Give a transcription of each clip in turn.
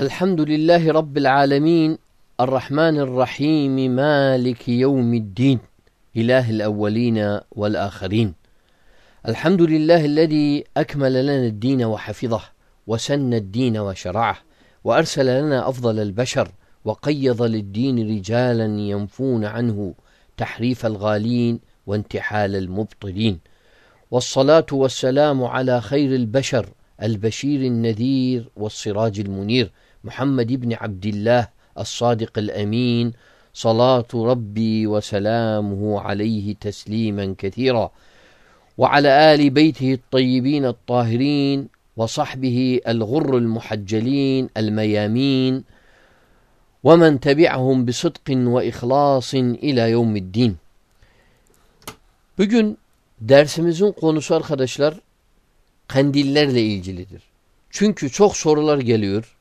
الحمد لله رب العالمين الرحمن الرحيم مالك يوم الدين إله الأولين والآخرين. الحمد لله الذي أكمل لنا الدين وحفظه وسن الدين وشرعه وأرسل لنا أفضل البشر وقيض للدين رجالا ينفون عنه تحريف الغالين وانتحال المبطلين. والصلاة والسلام على خير البشر البشير النذير والسراج المنير. Muhammed İbni Abdillah Es-Sadık El-Emin Salatu Rabbi ve selamuhu aleyhi teslimen kethira ve ala ali beytihi tayyibin tahirin ve sahbihi el-gurrul muhaccelin el-meyamin ve men tebi'ahum bi sıdkin ve ihlasin ila yevmiddin. Bugün dersimizin konusu arkadaşlar kandillerle ilgilidir. Çünkü çok sorular geliyor.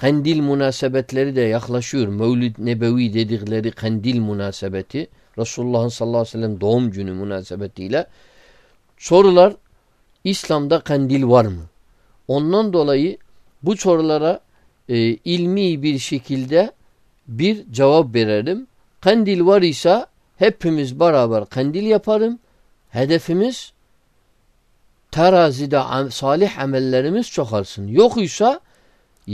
Kandil münasebetleri de yaklaşıyor. Mevlid Nebevi dedikleri kandil münasebeti. Resulullah'ın sallallahu aleyhi ve sellem doğum günü münasebetiyle. Sorular İslam'da kandil var mı? Ondan dolayı bu sorulara e, ilmi bir şekilde bir cevap verelim. Kandil var ise hepimiz beraber kandil yaparım. Hedefimiz terazide salih amellerimiz çoğalsın. Yokuysa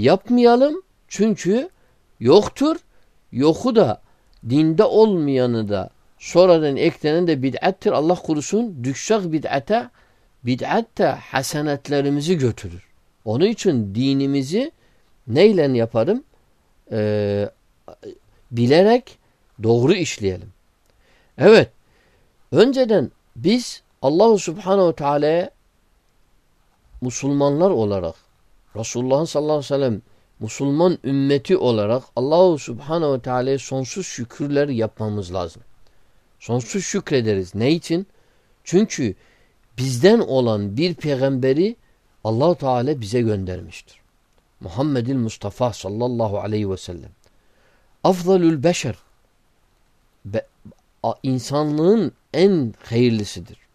yapmayalım çünkü yoktur. Yoku da dinde olmayanı da sonradan eklenen de bid'attir. Allah kurusun düşsek bid'ate bid'at da hasenetlerimizi götürür. Onun için dinimizi neyle yaparım? Ee, bilerek doğru işleyelim. Evet. Önceden biz Allahu Subhanahu Teala'ya Müslümanlar olarak Resulullah sallallahu aleyhi ve sellem Müslüman ümmeti olarak Allahu Subhanahu Teala'ya sonsuz şükürler yapmamız lazım. Sonsuz şükrederiz. Ne için? Çünkü bizden olan bir peygamberi Allahu Teala bize göndermiştir. Muhammedil Mustafa sallallahu aleyhi ve sellem. Afzalül beşer. Be, insanlığın en hayırlısıdır.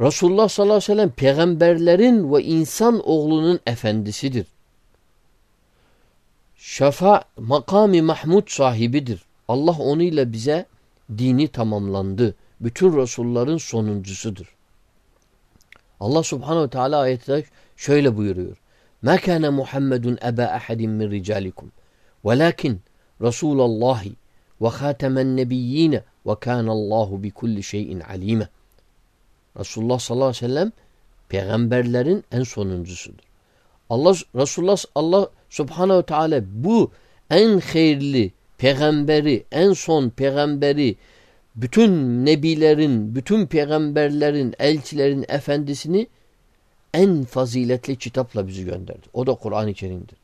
Resulullah sallallahu aleyhi ve sellem peygamberlerin ve insan oğlunun efendisidir. Şafa makami Mahmud sahibidir. Allah onuyla bize dini tamamlandı. Bütün Resulların sonuncusudur. Allah subhanehu teala ayette şöyle buyuruyor. مَا كَانَ مُحَمَّدٌ أَبَا أَحَدٍ مِّنْ رِجَالِكُمْ وَلَكِنْ رَسُولَ اللّٰهِ وَخَاتَمَ النَّبِيِّينَ وَكَانَ اللّٰهُ بِكُلِّ شَيْءٍ عَلِيمًا Resulullah sallallahu aleyhi ve sellem peygamberlerin en sonuncusudur. Allah Resulullah Allah subhanehu teala bu en hayırlı peygamberi, en son peygamberi, bütün nebilerin, bütün peygamberlerin, elçilerin efendisini en faziletli kitapla bizi gönderdi. O da Kur'an-ı Kerim'dir.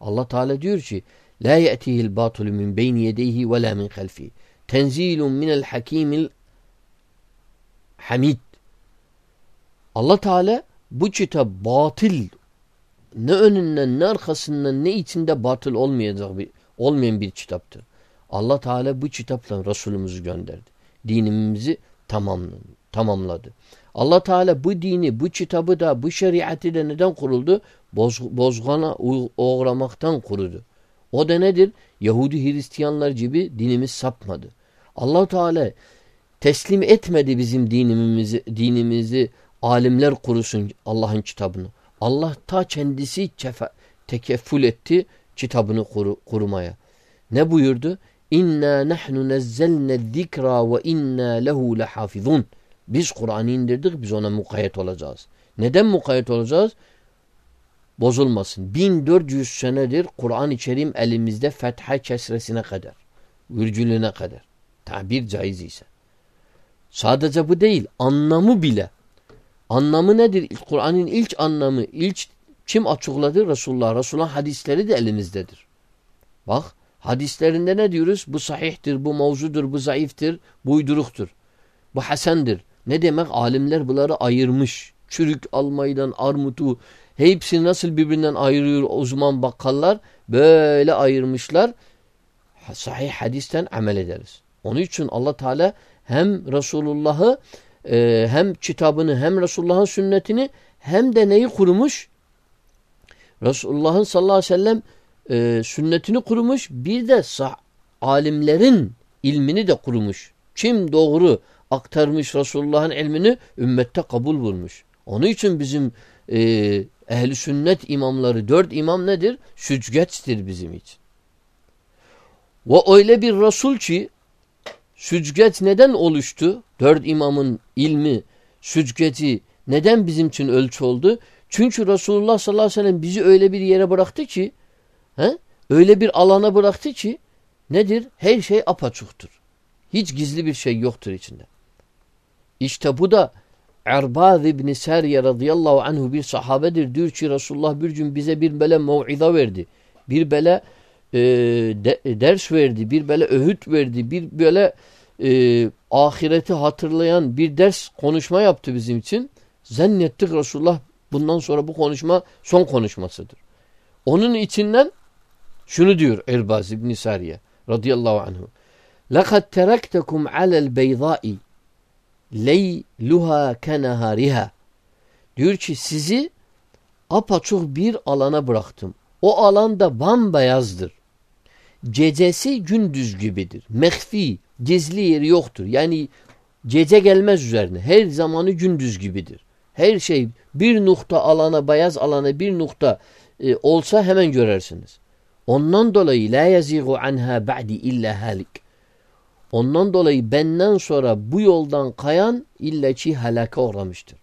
Allah Teala diyor ki: "La ye'tihil batulu min beyni yedeyhi ve la min halfi. Tenzilun minel hakimil hamid." Allah Teala bu kitap batıl ne önünden ne arkasından ne içinde batıl olmayacak bir olmayan bir kitaptır. Allah Teala bu kitapla Resulümüzü gönderdi. Dinimizi tamamladı. tamamladı. Allah Teala bu dini, bu kitabı da, bu şeriatı da neden kuruldu? Boz, bozgana uğramaktan kurudu. O da nedir? Yahudi Hristiyanlar gibi dinimiz sapmadı. Allah Teala teslim etmedi bizim dinimizi, dinimizi alimler kurusun Allah'ın kitabını. Allah ta kendisi tekeffül etti kitabını kuru, kurumaya. Ne buyurdu? İnna nahnu nezzelne zikra ve inna lehu lehafizun. Biz Kur'an'ı indirdik, biz ona mukayyet olacağız. Neden mukayyet olacağız? Bozulmasın. 1400 senedir Kur'an-ı Kerim elimizde fetha kesresine kadar. Virgülüne kadar. Tabir caiz ise. Sadece bu değil. Anlamı bile. Anlamı nedir? Kur'an'ın ilk anlamı, ilk kim açıkladı? Resulullah. Resulullah hadisleri de elimizdedir. Bak hadislerinde ne diyoruz? Bu sahihtir, bu mevzudur, bu zayıftır, bu uyduruktur. Bu hasendir. Ne demek? Alimler bunları ayırmış. Çürük almaydan armutu hepsini nasıl birbirinden ayırıyor uzman bakkallar böyle ayırmışlar. Sahih hadisten amel ederiz. Onun için Allah Teala hem Resulullah'ı e, hem kitabını hem Resulullah'ın sünnetini hem de neyi kurmuş? Resulullah'ın sallallahu aleyhi ve sellem e, sünnetini kurmuş. Bir de alimlerin ilmini de kurmuş. Kim doğru aktarmış Resulullah'ın ilmini ümmette kabul bulmuş. Onun için bizim e, ehli sünnet imamları dört imam nedir? Süzgeçtir bizim için. Ve öyle bir Resul ki süzgeç neden oluştu? Dört imamın ilmi, süzgeci neden bizim için ölçü oldu? Çünkü Resulullah sallallahu aleyhi ve sellem bizi öyle bir yere bıraktı ki he? öyle bir alana bıraktı ki nedir? Her şey apaçuktur. Hiç gizli bir şey yoktur içinde. İşte bu da Erbaz İbni Sariye radıyallahu anhu bir sahabedir. Diyor ki Resulullah bir gün bize bir böyle mev'iza verdi. Bir böyle e, de, ders verdi. Bir böyle öğüt verdi. Bir böyle e, ahireti hatırlayan bir ders konuşma yaptı bizim için. Zannettik Resulullah bundan sonra bu konuşma son konuşmasıdır. Onun içinden şunu diyor Erbaz İbni Sariye radıyallahu anhu. لَقَدْ تَرَكْتَكُمْ عَلَى الْبَيْضَاءِ leyluha kenahariha. Diyor ki sizi apaçuk bir alana bıraktım. O alanda bambayazdır. Gecesi gündüz gibidir. Mehfi, gizli yeri yoktur. Yani gece gelmez üzerine. Her zamanı gündüz gibidir. Her şey bir nokta alana, beyaz alana bir nokta e, olsa hemen görersiniz. Ondan dolayı la yazigu anha ba'di illa halik. Ondan dolayı benden sonra bu yoldan kayan illa ki helaka uğramıştır.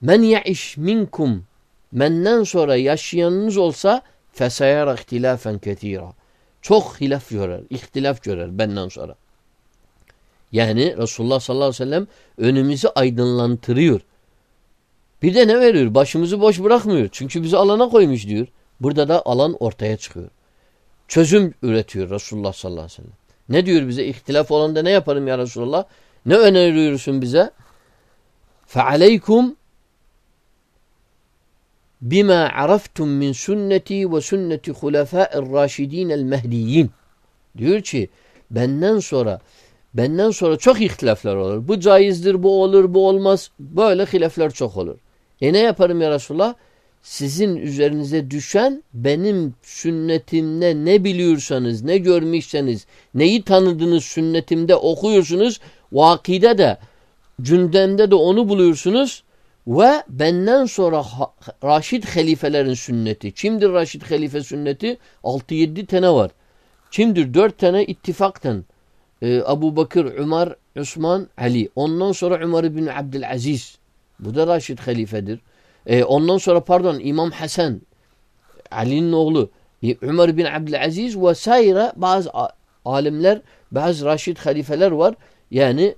Men ya'iş minkum menden sonra yaşayanınız olsa fesayara ihtilafen ketira. Çok hilaf görer, ihtilaf görer benden sonra. Yani Resulullah sallallahu aleyhi ve sellem önümüzü aydınlantırıyor. Bir de ne veriyor? Başımızı boş bırakmıyor. Çünkü bizi alana koymuş diyor. Burada da alan ortaya çıkıyor. Çözüm üretiyor Resulullah sallallahu aleyhi ve sellem. Ne diyor bize? İhtilaf olanda ne yaparım ya Resulallah? Ne öneriyorsun bize? فَعَلَيْكُمْ bima araftum min sünneti ve sünneti hulefâ'ir raşidînel mehdiyin. Diyor ki benden sonra benden sonra çok ihtilaflar olur. Bu caizdir, bu olur, bu olmaz. Böyle hilaflar çok olur. E ne yaparım ya Resulallah? sizin üzerinize düşen benim sünnetimde ne biliyorsanız, ne görmüşseniz, neyi tanıdınız sünnetimde okuyorsunuz, vakide de, gündemde de onu buluyorsunuz ve benden sonra Raşid halifelerin sünneti. Kimdir Raşid halife sünneti? 6-7 tane var. Kimdir? 4 tane ittifaktan. Ee, Abu Bakır, Ömer, Osman, Ali. Ondan sonra Ömer bin Abdülaziz. Bu da Raşid halifedir. E, ondan sonra pardon İmam Hasan Ali'nin oğlu Ömer bin Abdülaziz vesaire bazı alimler bazı Raşid halifeler var. Yani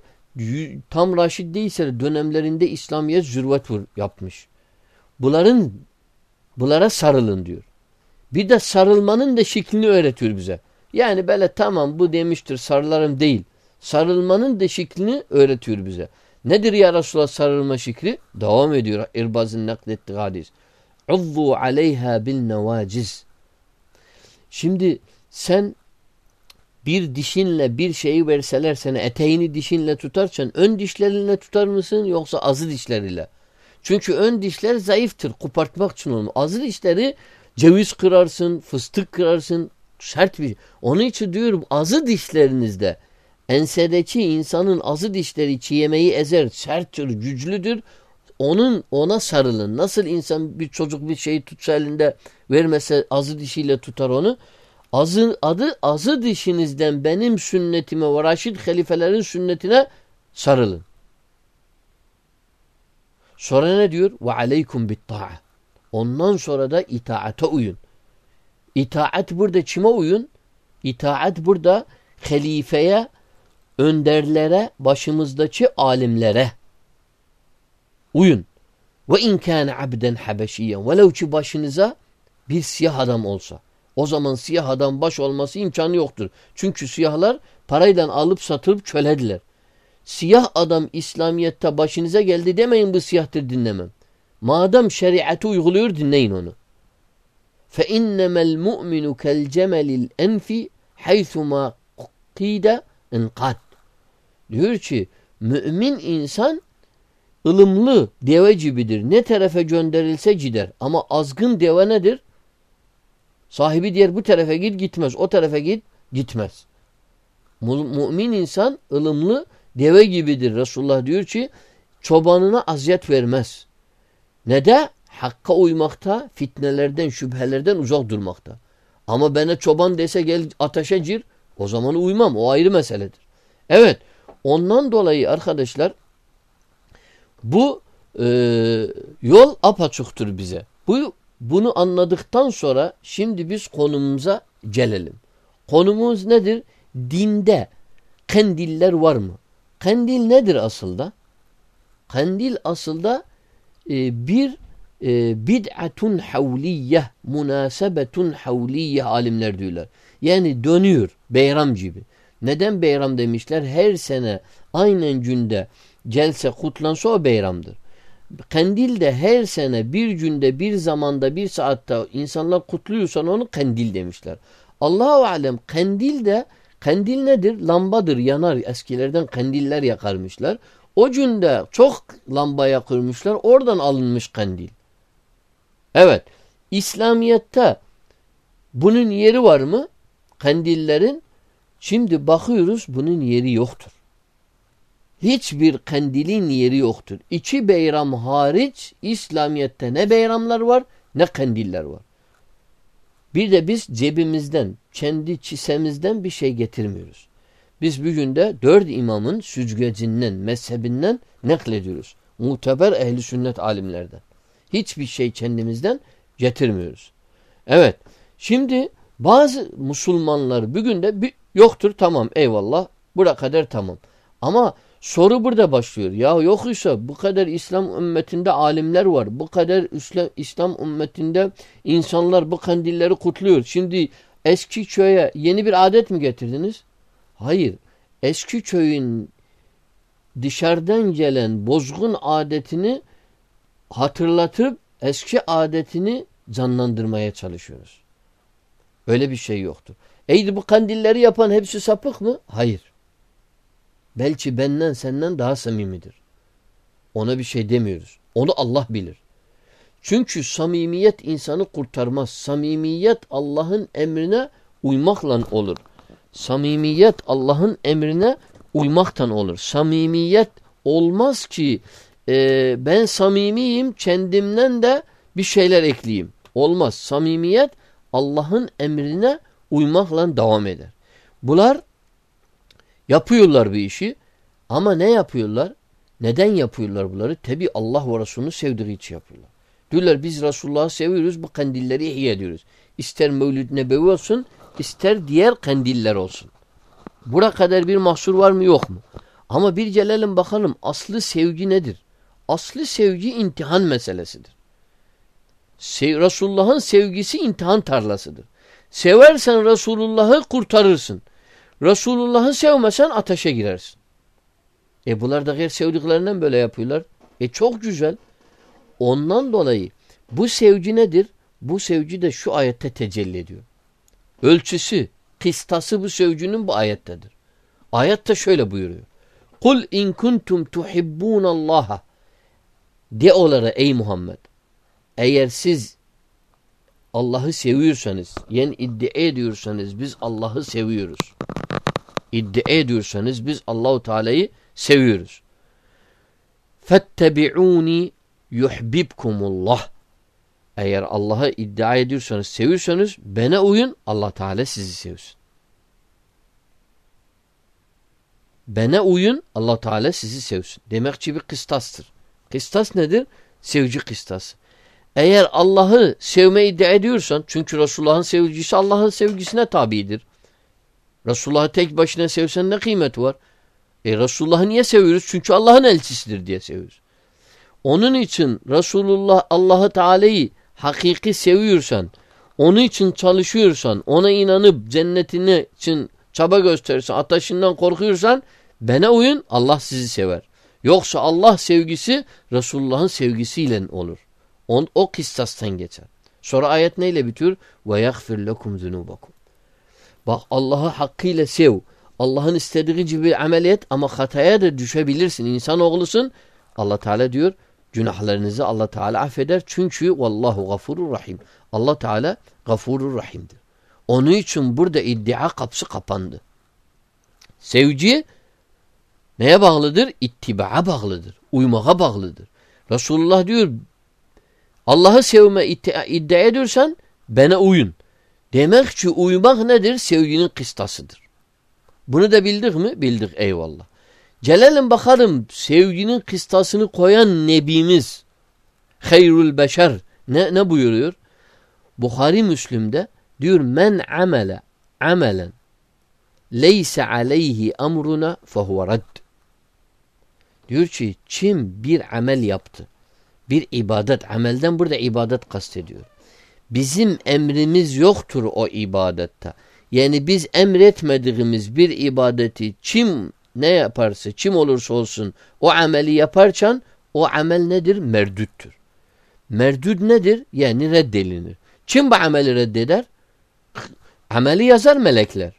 tam Raşid değilse dönemlerinde İslamiyet zürvet yapmış. Bunların bunlara sarılın diyor. Bir de sarılmanın da şeklini öğretiyor bize. Yani böyle tamam bu demiştir sarılarım değil. Sarılmanın da şeklini öğretiyor bize. Nedir ya Resulallah sarılma şekli? Devam ediyor İrbaz'ın naklettiği hadis. Uzzu aleyha bil nevaciz. Şimdi sen bir dişinle bir şeyi verseler sana eteğini dişinle tutarsan ön dişlerinle tutar mısın yoksa azı dişleriyle? Çünkü ön dişler zayıftır. Kopartmak için onu. Azı dişleri ceviz kırarsın, fıstık kırarsın. Sert bir. Onun için diyorum azı dişlerinizde Ensedeki insanın azı dişleri çiğemeyi ezer, serttir, güçlüdür. Onun ona sarılın. Nasıl insan bir çocuk bir şeyi tutsa elinde vermese azı dişiyle tutar onu. Azı, adı azı dişinizden benim sünnetime ve Raşid halifelerin sünnetine sarılın. Sonra ne diyor? Ve aleykum bitta'a. Ondan sonra da itaate uyun. İtaat burada kime uyun? İtaat burada halifeye önderlere, başımızdaki alimlere uyun. Ve in kana abden habeşiyen velev ki başınıza bir siyah adam olsa. O zaman siyah adam baş olması imkanı yoktur. Çünkü siyahlar parayla alıp satılıp kölediler. Siyah adam İslamiyet'te başınıza geldi demeyin bu siyahtır dinlemem. Madem şeriatı uyguluyor dinleyin onu. فَاِنَّمَا الْمُؤْمِنُ كَالْجَمَلِ الْاَنْفِ حَيْثُمَا قِيدَ اِنْقَدْ Diyor ki mümin insan ılımlı deve gibidir. Ne tarafa gönderilse gider. Ama azgın deve nedir? Sahibi diğer bu tarafa git gitmez. O tarafa git gitmez. Mümin insan ılımlı deve gibidir. Resulullah diyor ki çobanına aziyet vermez. Ne de? Hakka uymakta, fitnelerden, şüphelerden uzak durmakta. Ama bana çoban dese gel ateşe gir, o zaman uymam. O ayrı meseledir. Evet, ondan dolayı arkadaşlar bu e, yol apaçuktur bize. Bu bunu anladıktan sonra şimdi biz konumuza gelelim. Konumuz nedir? Dinde kandiller var mı? Kandil nedir aslında? Kandil aslında e, bir e, bid'atun havliyye, münasebetun havliyye alimler diyorlar. Yani dönüyor beyram gibi. Neden beyram demişler? Her sene aynen günde gelse kutlansa o beyramdır. Kandil de her sene bir günde bir zamanda bir saatte insanlar kutluyorsan onu kandil demişler. Allahu alem kandil de kandil nedir? Lambadır yanar. Eskilerden kandiller yakarmışlar. O günde çok lamba yakırmışlar. Oradan alınmış kandil. Evet. İslamiyet'te bunun yeri var mı? Kandillerin. Şimdi bakıyoruz bunun yeri yoktur. Hiçbir kandilin yeri yoktur. İki beyram hariç İslamiyet'te ne beyramlar var ne kandiller var. Bir de biz cebimizden, kendi çisemizden bir şey getirmiyoruz. Biz bugün de dört imamın süzgecinden, mezhebinden naklediyoruz. Muteber ehli sünnet alimlerden. Hiçbir şey kendimizden getirmiyoruz. Evet. Şimdi bazı Müslümanlar bugün de bir, yoktur tamam eyvallah. Bura kadar tamam. Ama soru burada başlıyor. Ya yoksa bu kadar İslam ümmetinde alimler var. Bu kadar İslam, İslam ümmetinde insanlar bu kandilleri kutluyor. Şimdi eski köye yeni bir adet mi getirdiniz? Hayır. Eski köyün dışarıdan gelen bozgun adetini hatırlatıp eski adetini canlandırmaya çalışıyoruz. Öyle bir şey yoktur. Eydi bu kandilleri yapan hepsi sapık mı? Hayır. Belki benden senden daha samimidir. Ona bir şey demiyoruz. Onu Allah bilir. Çünkü samimiyet insanı kurtarmaz. Samimiyet Allah'ın emrine uymakla olur. Samimiyet Allah'ın emrine uymaktan olur. Samimiyet olmaz ki e, ben samimiyim kendimden de bir şeyler ekleyeyim. Olmaz. Samimiyet Allah'ın emrine uymakla devam eder. Bunlar yapıyorlar bir işi ama ne yapıyorlar? Neden yapıyorlar bunları? Tabi Allah ve Resulü'nü sevdiği için yapıyorlar. Diyorlar biz Resulullah'ı seviyoruz bu kandilleri ihya ediyoruz. İster Mevlid Nebevi olsun ister diğer kandiller olsun. Bura kadar bir mahsur var mı yok mu? Ama bir gelelim bakalım aslı sevgi nedir? Aslı sevgi imtihan meselesidir. Sev Resulullah'ın sevgisi imtihan tarlasıdır. Seversen Resulullah'ı kurtarırsın. Resulullah'ı sevmesen ateşe girersin. E bunlar da gayr sevdiklerinden böyle yapıyorlar. E çok güzel. Ondan dolayı bu sevgi nedir? Bu sevgi de şu ayette tecelli ediyor. Ölçüsü, kıstası bu sevginin bu ayettedir. Ayette şöyle buyuruyor. Kul in kuntum tuhibbunallaha de onlara ey Muhammed eğer siz Allah'ı seviyorsanız yani iddia ediyorsanız biz Allah'ı seviyoruz. İddia ediyorsanız biz Allahu Teala'yı seviyoruz. Fettebi'uni yuhbibkumullah. Eğer Allah'ı iddia ediyorsanız, seviyorsanız bana uyun Allah Teala sizi sevsin. Bana uyun Allah Teala sizi sevsin. Demek ki bir kıstastır. Kıstas nedir? Sevci kıstası. Eğer Allah'ı sevme iddia ediyorsan çünkü Resulullah'ın sevgisi Allah'ın sevgisine tabidir. Resulullah'ı tek başına sevsen ne kıymet var? E Resulullah'ı niye seviyoruz? Çünkü Allah'ın elçisidir diye seviyoruz. Onun için Resulullah Allah'ı Teala'yı hakiki seviyorsan, onun için çalışıyorsan, ona inanıp cennetini için çaba gösterirsen, ateşinden korkuyorsan bana uyun Allah sizi sever. Yoksa Allah sevgisi Resulullah'ın sevgisiyle olur. On, o kıssastan geçer. Sonra ayet neyle bitiyor? Yagfir lekum zunubakum. Bak Allah'ı hakkıyla sev. Allah'ın istediği gibi amel et ama hataya da düşebilirsin. İnsan oğlusun. Allah Teala diyor Günahlarınızı Allah Teala affeder. Çünkü vallahu gafurur rahim. Allah Teala gafurur rahimdir. Onun için burada iddia kapısı kapandı. Sevci neye bağlıdır? İttibaa bağlıdır. Uymağa bağlıdır. Resulullah diyor Allah'ı sevme iddia ediyorsan bana uyun. Demek ki uymak nedir? Sevginin kıstasıdır. Bunu da bildik mi? Bildik eyvallah. Gelelim bakalım sevginin kıstasını koyan Nebimiz Hayrul Beşer ne, ne buyuruyor? Bukhari Müslim'de diyor men amele amelen leyse aleyhi emruna fehuve redd. Diyor ki kim bir amel yaptı bir ibadet amelden burada ibadet kastediyor. Bizim emrimiz yoktur o ibadette. Yani biz emretmediğimiz bir ibadeti kim ne yaparsa, kim olursa olsun o ameli yaparken o amel nedir? Merdüttür. Merdüd nedir? Yani reddelinir. Kim bu ameli reddeder? Ameli yazar melekler.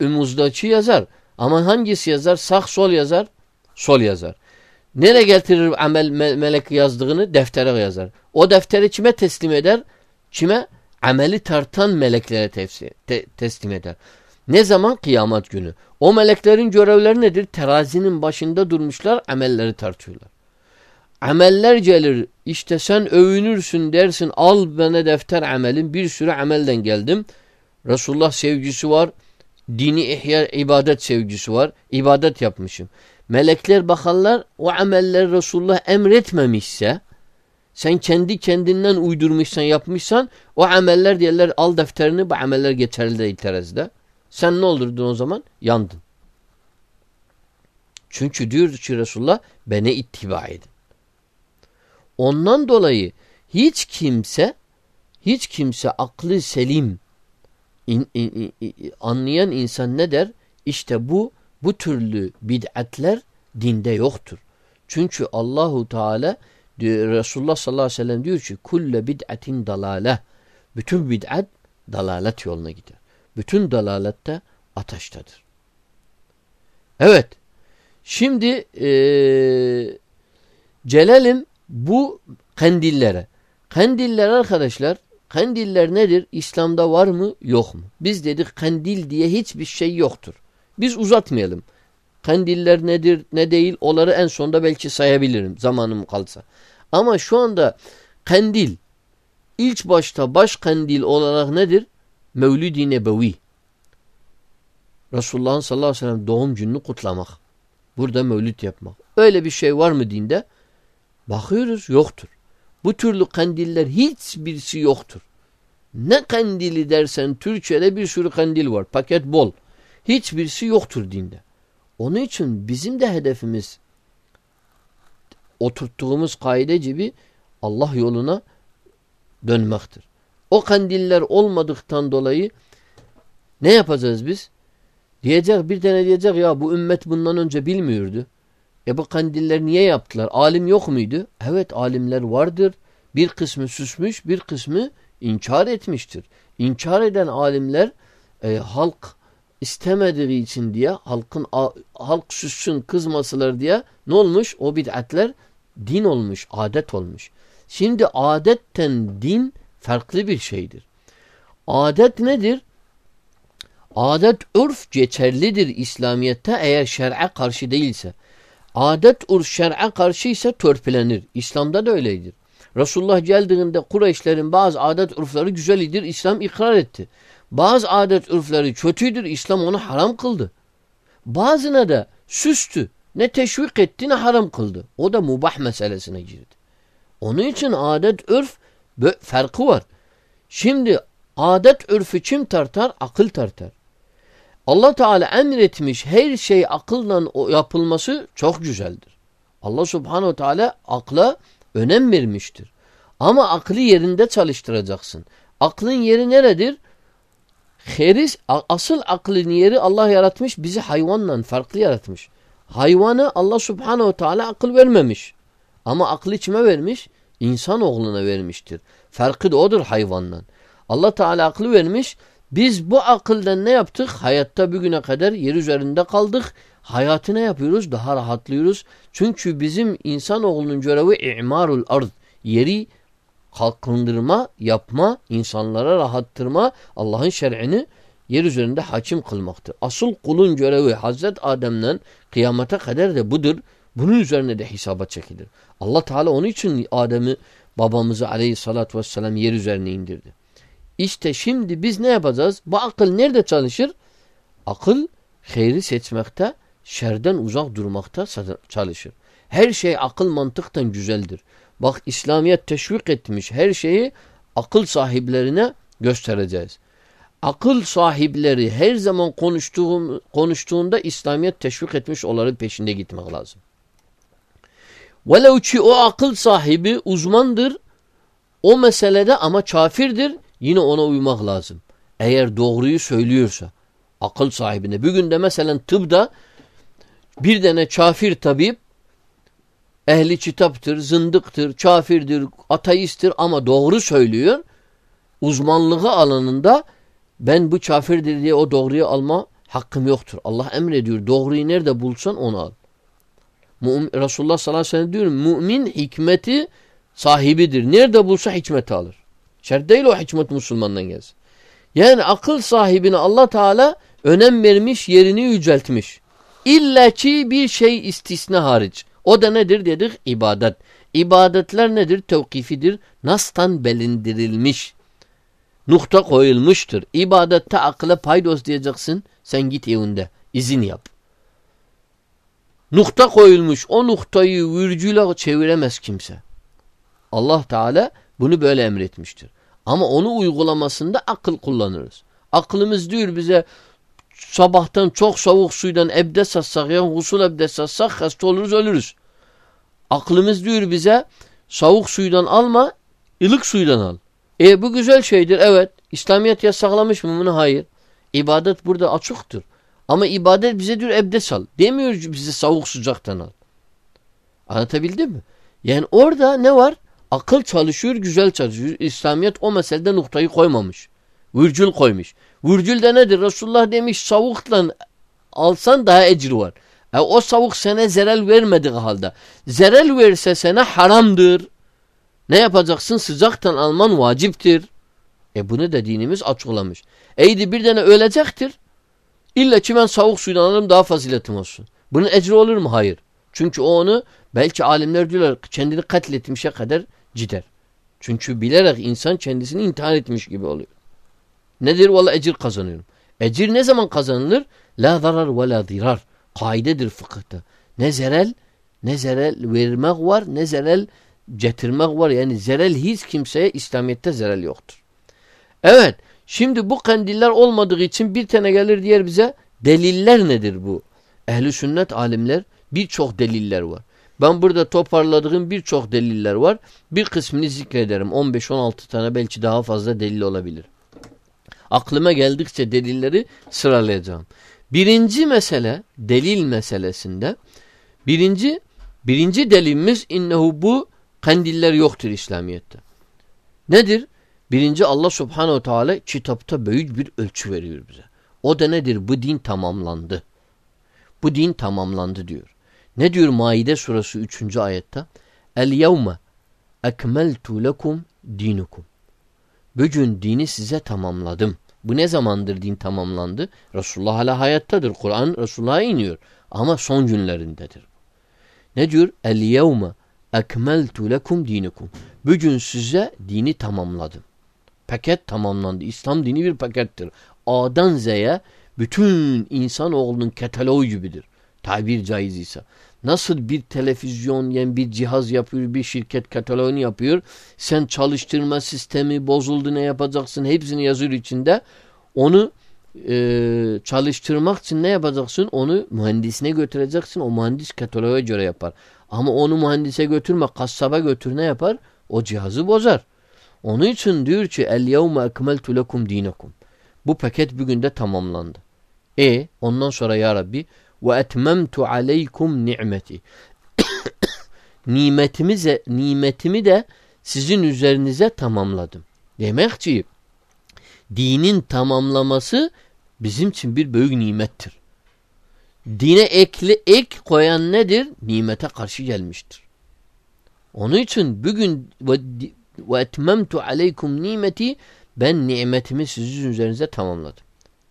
Umuzdaki yazar. Ama hangisi yazar? Sağ sol yazar. Sol yazar. Nereye getirir amel me melek yazdığını? Deftere yazar. O defteri kime teslim eder? Kime? Ameli tartan meleklere te teslim eder. Ne zaman? Kıyamet günü. O meleklerin görevleri nedir? Terazinin başında durmuşlar, amelleri tartıyorlar. Ameller gelir. İşte sen övünürsün dersin al bana defter amelin. Bir sürü amelden geldim. Resulullah sevgisi var. Dini ihya ibadet sevgisi var. İbadet yapmışım. Melekler bakarlar o ameller Resulullah emretmemişse sen kendi kendinden uydurmuşsan yapmışsan o ameller diyorlar al defterini bu ameller geçerli değil terazide. Sen ne olurdun o zaman? Yandın. Çünkü diyor ki Resulullah beni ittiba edin. Ondan dolayı hiç kimse hiç kimse aklı selim in, in, in, anlayan insan ne der? İşte bu bu türlü bid'atler dinde yoktur. Çünkü Allahu Teala Resulullah sallallahu aleyhi ve sellem diyor ki kulle bid'atin dalale. Bütün bid'at dalalet yoluna gider. Bütün dalalette ataştadır. Evet. Şimdi ee, gelelim bu kandillere. Kandiller arkadaşlar kandiller nedir? İslam'da var mı yok mu? Biz dedik kandil diye hiçbir şey yoktur. Biz uzatmayalım. Kandiller nedir ne değil onları en sonda belki sayabilirim zamanım kalsa. Ama şu anda kandil ilk başta baş kandil olarak nedir? Mevlid-i Nebevi. Resulullah'ın sallallahu aleyhi ve sellem doğum gününü kutlamak. Burada mevlüt yapmak. Öyle bir şey var mı dinde? Bakıyoruz yoktur. Bu türlü kandiller hiçbirisi yoktur. Ne kandili dersen Türkçe'de bir sürü kandil var. Paket bol. Hiçbirisi yoktur dinde. Onun için bizim de hedefimiz oturttuğumuz kaide gibi Allah yoluna dönmektir. O kandiller olmadıktan dolayı ne yapacağız biz? Diyecek bir tane diyecek ya bu ümmet bundan önce bilmiyordu. E bu kandiller niye yaptılar? Alim yok muydu? Evet alimler vardır. Bir kısmı susmuş bir kısmı inkar etmiştir. İnkar eden alimler e, halk istemediği için diye halkın halk sussun kızmasılar diye ne olmuş? O bid'atler din olmuş, adet olmuş. Şimdi adetten din farklı bir şeydir. Adet nedir? Adet urf geçerlidir İslamiyet'te eğer şer'e karşı değilse. Adet urf şer'e karşıysa törpülenir. İslam'da da öyledir. Resulullah geldiğinde Kureyşlerin bazı adet urfları güzelidir. İslam ikrar etti. Bazı adet urfları kötüdür. İslam onu haram kıldı. Bazına da süstü. Ne teşvik etti ne haram kıldı. O da mubah meselesine girdi. Onun için adet örf farkı var. Şimdi adet örfü kim tartar? Akıl tartar. Allah Teala emretmiş her şey akılla yapılması çok güzeldir. Allah Subhanahu Teala akla önem vermiştir. Ama aklı yerinde çalıştıracaksın. Aklın yeri neredir? Heris, asıl aklın yeri Allah yaratmış, bizi hayvanla farklı yaratmış. Hayvanı Allah subhanehu teala akıl vermemiş. Ama aklı kime vermiş? İnsan oğluna vermiştir. Farkı da odur hayvandan. Allah Teala aklı vermiş. Biz bu akıldan ne yaptık? Hayatta bugüne kadar yer üzerinde kaldık. hayatı ne yapıyoruz? Daha rahatlıyoruz. Çünkü bizim insanoğlunun görevi imarul ard. Yeri kalkındırma, yapma, insanlara rahattırma, Allah'ın şer'ini yer üzerinde hakim kılmaktır. Asıl kulun görevi Hazret Adem'den kıyamete kadar da budur. Bunun üzerine de hesaba çekilir. Allah Teala onun için Adem'i babamızı aleyhissalatü vesselam yer üzerine indirdi. İşte şimdi biz ne yapacağız? Bu akıl nerede çalışır? Akıl hayri seçmekte, şerden uzak durmakta çalışır. Her şey akıl mantıktan güzeldir. Bak İslamiyet teşvik etmiş her şeyi akıl sahiplerine göstereceğiz. Akıl sahipleri her zaman konuştuğum, konuştuğunda İslamiyet teşvik etmiş onların peşinde gitmek lazım. Velev ki o akıl sahibi uzmandır o meselede ama kafirdir yine ona uymak lazım. Eğer doğruyu söylüyorsa akıl sahibine. Bugün de mesela tıbda bir tane kafir tabip ehli kitaptır, zındıktır, kafirdir, ateisttir ama doğru söylüyor. Uzmanlığı alanında ben bu kafirdir diye o doğruyu alma hakkım yoktur. Allah emrediyor. Doğruyu nerede bulsan onu al. Mu'min, Resulullah sallallahu aleyhi ve sellem diyor mümin hikmeti sahibidir. Nerede bulsa hikmeti alır. Şart değil o hikmet Müslümandan gelsin. Yani akıl sahibine Allah Teala önem vermiş, yerini yüceltmiş. İlla ki bir şey istisna hariç. O da nedir dedik? İbadet. İbadetler nedir? Tevkifidir. Nas'tan belindirilmiş. Nokta koyulmuştur. İbadette akla paydos diyeceksin. Sen git evinde. izin yap. Nokta koyulmuş. O noktayı virgüle çeviremez kimse. Allah Teala bunu böyle emretmiştir. Ama onu uygulamasında akıl kullanırız. Aklımız diyor bize sabahtan çok soğuk suydan ebdes atsak ya husul ebdes atsak hasta oluruz ölürüz. Aklımız diyor bize soğuk suydan alma ılık suydan al. E bu güzel şeydir evet. İslamiyet yasaklamış mı bunu? Hayır. İbadet burada açıktır. Ama ibadet bize diyor ebdes al. Demiyor bize soğuk sıcaktan al. Anlatabildim mi? Yani orada ne var? Akıl çalışıyor, güzel çalışıyor. İslamiyet o meselede noktayı koymamış. Virgül koymuş. Virgül de nedir? Resulullah demiş savukla alsan daha ecri var. E, o savuk sana zerel vermediği halde. Zerel verse sana haramdır. Ne yapacaksın? Sıcaktan alman vaciptir. E bunu da dinimiz açıklamış. Eydi bir tane ölecektir. İlla ki ben savuk suyunu alırım daha faziletim olsun. Bunun ecri olur mu? Hayır. Çünkü o onu belki alimler diyorlar kendini katletmişe kadar gider. Çünkü bilerek insan kendisini intihar etmiş gibi oluyor. Nedir? Valla ecir kazanıyorum. Ecir ne zaman kazanılır? La zarar ve la dirar. Kaidedir fıkıhta. Ne zerel ne zerel vermek var ne zerel getirmek var. Yani zerel hiç kimseye İslamiyet'te zerel yoktur. Evet. Şimdi bu kandiller olmadığı için bir tane gelir diğer bize deliller nedir bu? Ehli sünnet alimler birçok deliller var. Ben burada toparladığım birçok deliller var. Bir kısmını zikrederim. 15-16 tane belki daha fazla delil olabilir. Aklıma geldikçe delilleri sıralayacağım. Birinci mesele delil meselesinde birinci birinci delilimiz innehu bu kandiller yoktur İslamiyet'te. Nedir? Birinci Allah subhanehu teala kitapta büyük bir ölçü veriyor bize. O da nedir? Bu din tamamlandı. Bu din tamamlandı diyor. Ne diyor Maide surası 3. ayette? El yevme ekmeltu lekum dinukum. Bugün dini size tamamladım. Bu ne zamandır din tamamlandı? Resulullah hala hayattadır. Kur'an Resulullah'a iniyor. Ama son günlerindedir. Ne diyor? El yevme ekmeltu lekum dinukum. Bugün size dini tamamladım. Paket tamamlandı. İslam dini bir pakettir. A'dan Z'ye bütün insanoğlunun kataloğu gibidir. Tabir caiz ise. Nasıl bir televizyon yani bir cihaz yapıyor, bir şirket kataloğunu yapıyor. Sen çalıştırma sistemi bozuldu ne yapacaksın hepsini yazıyor içinde. Onu e, çalıştırmak için ne yapacaksın? Onu mühendisine götüreceksin. O mühendis kataloğa göre yapar. Ama onu mühendise götürme, kasaba götür ne yapar? O cihazı bozar. Onun için diyor ki el yevme ekmeltu lekum dinakum. Bu paket bugün de tamamlandı. E ondan sonra ya Rabbi ve etmemtu aleykum ni'meti. Nimetimize, nimetimi de sizin üzerinize tamamladım. Demek ki dinin tamamlaması bizim için bir büyük nimettir. dine ekli ek koyan nedir? Nimete karşı gelmiştir. Onun için bugün ve etmemtu aleykum nimeti ben nimetimi sizin üzerinize tamamladım.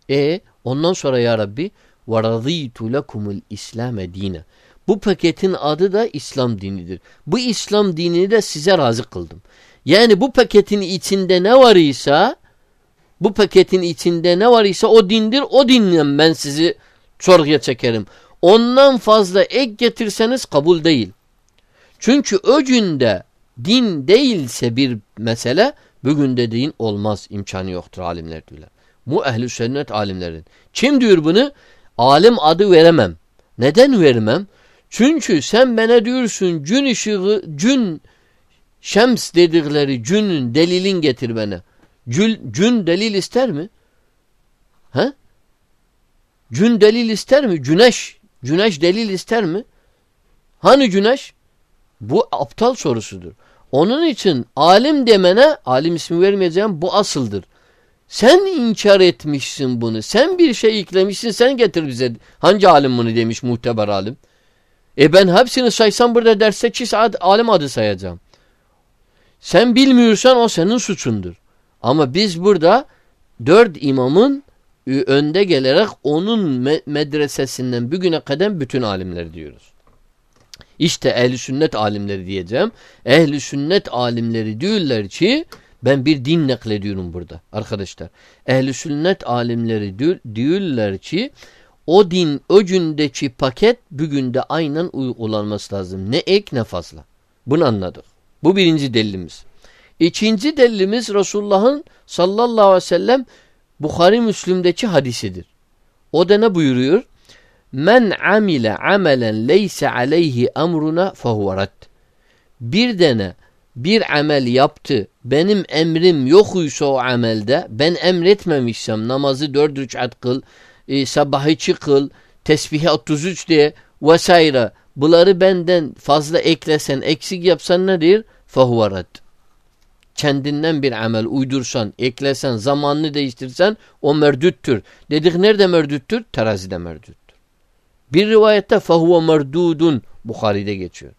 E ondan sonra ya Rabbi ve raditu lekumul İslame dine. Bu paketin adı da İslam dinidir. Bu İslam dinini de size razı kıldım. Yani bu paketin içinde ne var ise bu paketin içinde ne var ise o dindir. O dinle ben sizi sorguya çekerim. Ondan fazla ek getirseniz kabul değil. Çünkü o günde din değilse bir mesele bugün de din olmaz imkanı yoktur alimler diyorlar. Bu ehli sünnet alimlerin. Kim diyor bunu? Alim adı veremem. Neden vermem? Çünkü sen bana diyorsun gün ışığı, gün şems dedikleri günün delilin getir bana. Gül, gün delil ister mi? He? Gün delil ister mi? Güneş, güneş delil ister mi? Hani güneş? Bu aptal sorusudur. Onun için alim demene, alim ismi vermeyeceğim bu asıldır. Sen inkar etmişsin bunu. Sen bir şey yüklemişsin sen getir bize. Hangi alim bunu demiş muhteber alim? E ben hepsini saysam burada derste 2 saat alim adı sayacağım. Sen bilmiyorsan o senin suçundur. Ama biz burada dört imamın önde gelerek onun medresesinden bugüne kadar bütün alimler diyoruz. İşte ehli sünnet alimleri diyeceğim. Ehli sünnet alimleri diyorlar ki ben bir din naklediyorum burada arkadaşlar. Ehli sünnet alimleri diyorlar ki o din o gündeki paket bugün de aynen uygulanması lazım. Ne ek ne fazla. Bunu anladık. Bu birinci delilimiz. İkinci delilimiz Resulullah'ın sallallahu aleyhi ve sellem Bukhari Müslim'deki hadisidir. O da ne buyuruyor? Men amile amelen leyse aleyhi emruna fehuvarat. Bir dene bir amel yaptı. Benim emrim yokuysa o amelde ben emretmemişsem namazı dört rükat kıl, e, sabahı çıkıl, tesbihi 33 diye vesaire. Bunları benden fazla eklesen, eksik yapsan nedir? Fehuvarat. Kendinden bir amel uydursan, eklesen, zamanını değiştirsen o merdüttür. Dedik nerede merdüttür? Terazide merdüttür. Bir rivayette fehuve merdudun Bukhari'de geçiyor.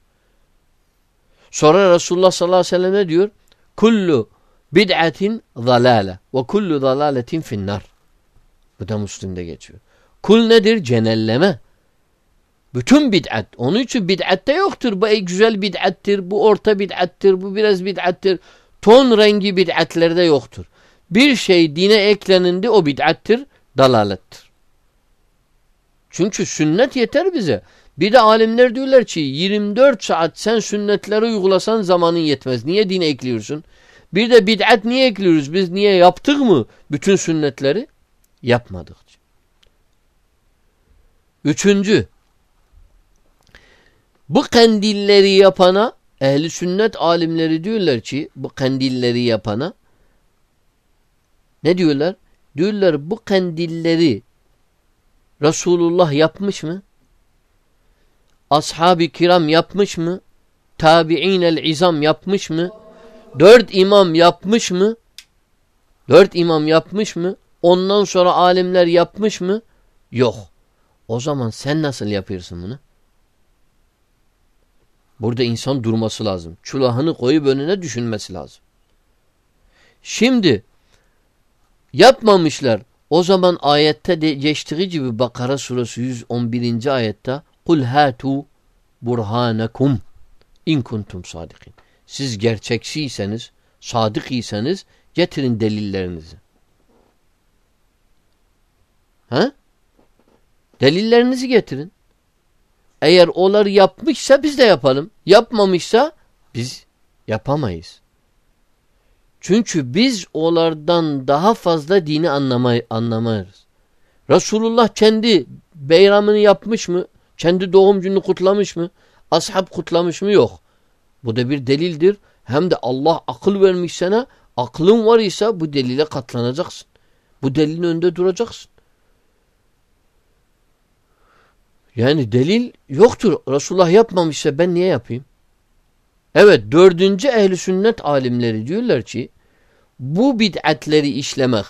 Sonra Resulullah sallallahu aleyhi ve sellem ne diyor? Kullu bid'atin zalale ve kullu zalaletin finnar. Bu da Müslim'de geçiyor. Kul nedir? Cenelleme. Bütün bid'at. Onun için bid'atte yoktur. Bu ey güzel bid'attir, bu orta bid'attir, bu biraz bid'attir. Ton rengi bid'atlerde yoktur. Bir şey dine eklenindi o bid'attir, dalalettir. Çünkü sünnet yeter bize. Bir de alimler diyorlar ki 24 saat sen sünnetleri uygulasan zamanın yetmez. Niye dine ekliyorsun? Bir de bid'at niye ekliyoruz? Biz niye yaptık mı bütün sünnetleri? Yapmadık. Üçüncü, bu kandilleri yapana ehli sünnet alimleri diyorlar ki bu kandilleri yapana ne diyorlar? Diyorlar bu kandilleri Resulullah yapmış mı? Ashab-ı kiram yapmış mı? Tabi'in izam yapmış mı? Dört imam yapmış mı? Dört imam yapmış mı? Ondan sonra alimler yapmış mı? Yok. O zaman sen nasıl yapıyorsun bunu? Burada insan durması lazım. Çulahını koyup önüne düşünmesi lazım. Şimdi yapmamışlar. O zaman ayette de geçtiği gibi Bakara suresi 111. ayette Kul hatu burhanakum in kuntum sadikin. Siz gerçeksiyseniz, sadık iseniz getirin delillerinizi. Ha? Delillerinizi getirin. Eğer onlar yapmışsa biz de yapalım. Yapmamışsa biz yapamayız. Çünkü biz onlardan daha fazla dini anlamay anlamayız. Resulullah kendi beyramını yapmış mı? Kendi doğum gününü kutlamış mı? Ashab kutlamış mı? Yok. Bu da bir delildir. Hem de Allah akıl vermiş sana. Aklın var ise bu delile katlanacaksın. Bu delilin önünde duracaksın. Yani delil yoktur. Resulullah yapmamışsa ben niye yapayım? Evet dördüncü ehli sünnet alimleri diyorlar ki bu bid'atleri işlemek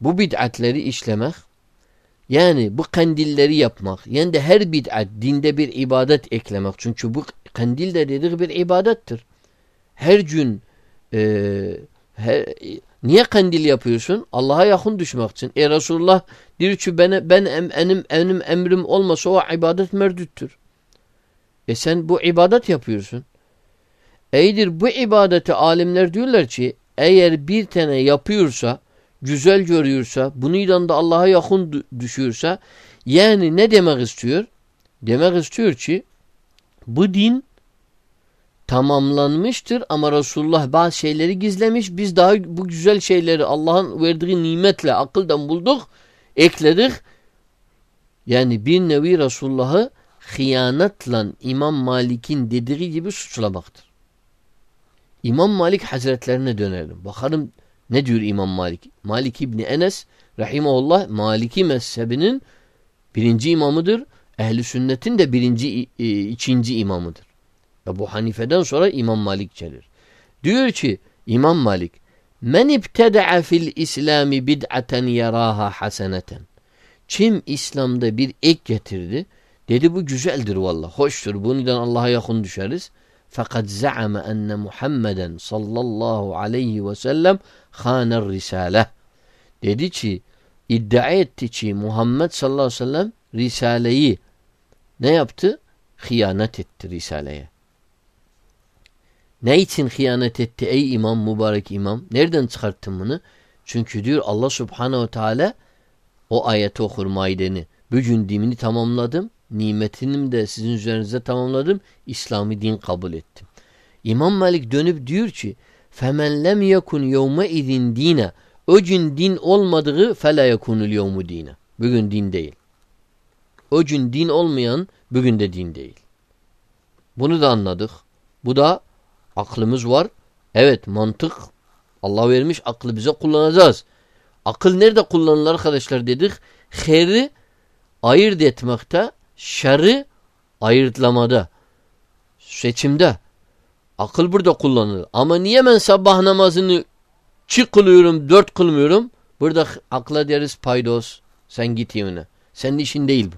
bu bid'atleri işlemek Yani bu kandilleri yapmak. Yani de her bid'at dinde bir ibadet eklemek. Çünkü bu kandil de dedik bir ibadettir. Her gün e, her, niye kandil yapıyorsun? Allah'a yakın düşmek için. E Resulullah diyor ki ben, ben em, benim, benim emrim olmasa o ibadet merdüttür. E sen bu ibadet yapıyorsun. Eydir bu ibadeti alimler diyorlar ki eğer bir tane yapıyorsa güzel görüyorsa, bununla da Allah'a yakın düşüyorsa yani ne demek istiyor? Demek istiyor ki bu din tamamlanmıştır ama Resulullah bazı şeyleri gizlemiş. Biz daha bu güzel şeyleri Allah'ın verdiği nimetle akıldan bulduk, ekledik. Yani bir nevi Resulullah'ı hıyanatla İmam Malik'in dediği gibi suçlamaktır. İmam Malik Hazretlerine dönelim. Bakalım ne diyor İmam Malik? Malik İbni Enes Rahimahullah Maliki mezhebinin birinci imamıdır. Ehli sünnetin de birinci, e, ikinci imamıdır. Ebu Hanife'den sonra İmam Malik gelir. Diyor ki İmam Malik Men ibteda'a fil İslami bid'aten yaraha haseneten. Kim İslam'da bir ek getirdi? Dedi bu güzeldir valla, hoştur. Bundan Allah'a yakın düşeriz. Fakat za'ame enne Muhammeden sallallahu aleyhi ve sellem haner risale. Dedi ki iddia etti ki Muhammed sallallahu aleyhi ve sellem risaleyi ne yaptı? Hıyanet etti risaleye. Ne için hıyanet etti ey imam mübarek imam? Nereden çıkarttın bunu? Çünkü diyor Allah subhanehu teala o ayeti okur maideni. Bugün dinimi tamamladım. Nimetinim de sizin üzerinize tamamladım. İslami din kabul ettim. İmam Malik dönüp diyor ki Femen lem yekun yevme izin dine. O gün din olmadığı fele yekunul yevmu dine. Bugün din değil. O gün din olmayan bugün de din değil. Bunu da anladık. Bu da aklımız var. Evet mantık Allah vermiş aklı bize kullanacağız. Akıl nerede kullanılır arkadaşlar dedik. Heri ayırt etmekte, şerri ayırtlamada, seçimde. Akıl burada kullanılır. Ama niye ben sabah namazını çi kılıyorum, dört kılmıyorum? Burada akla deriz paydos. Sen git evine. Senin işin değil bu.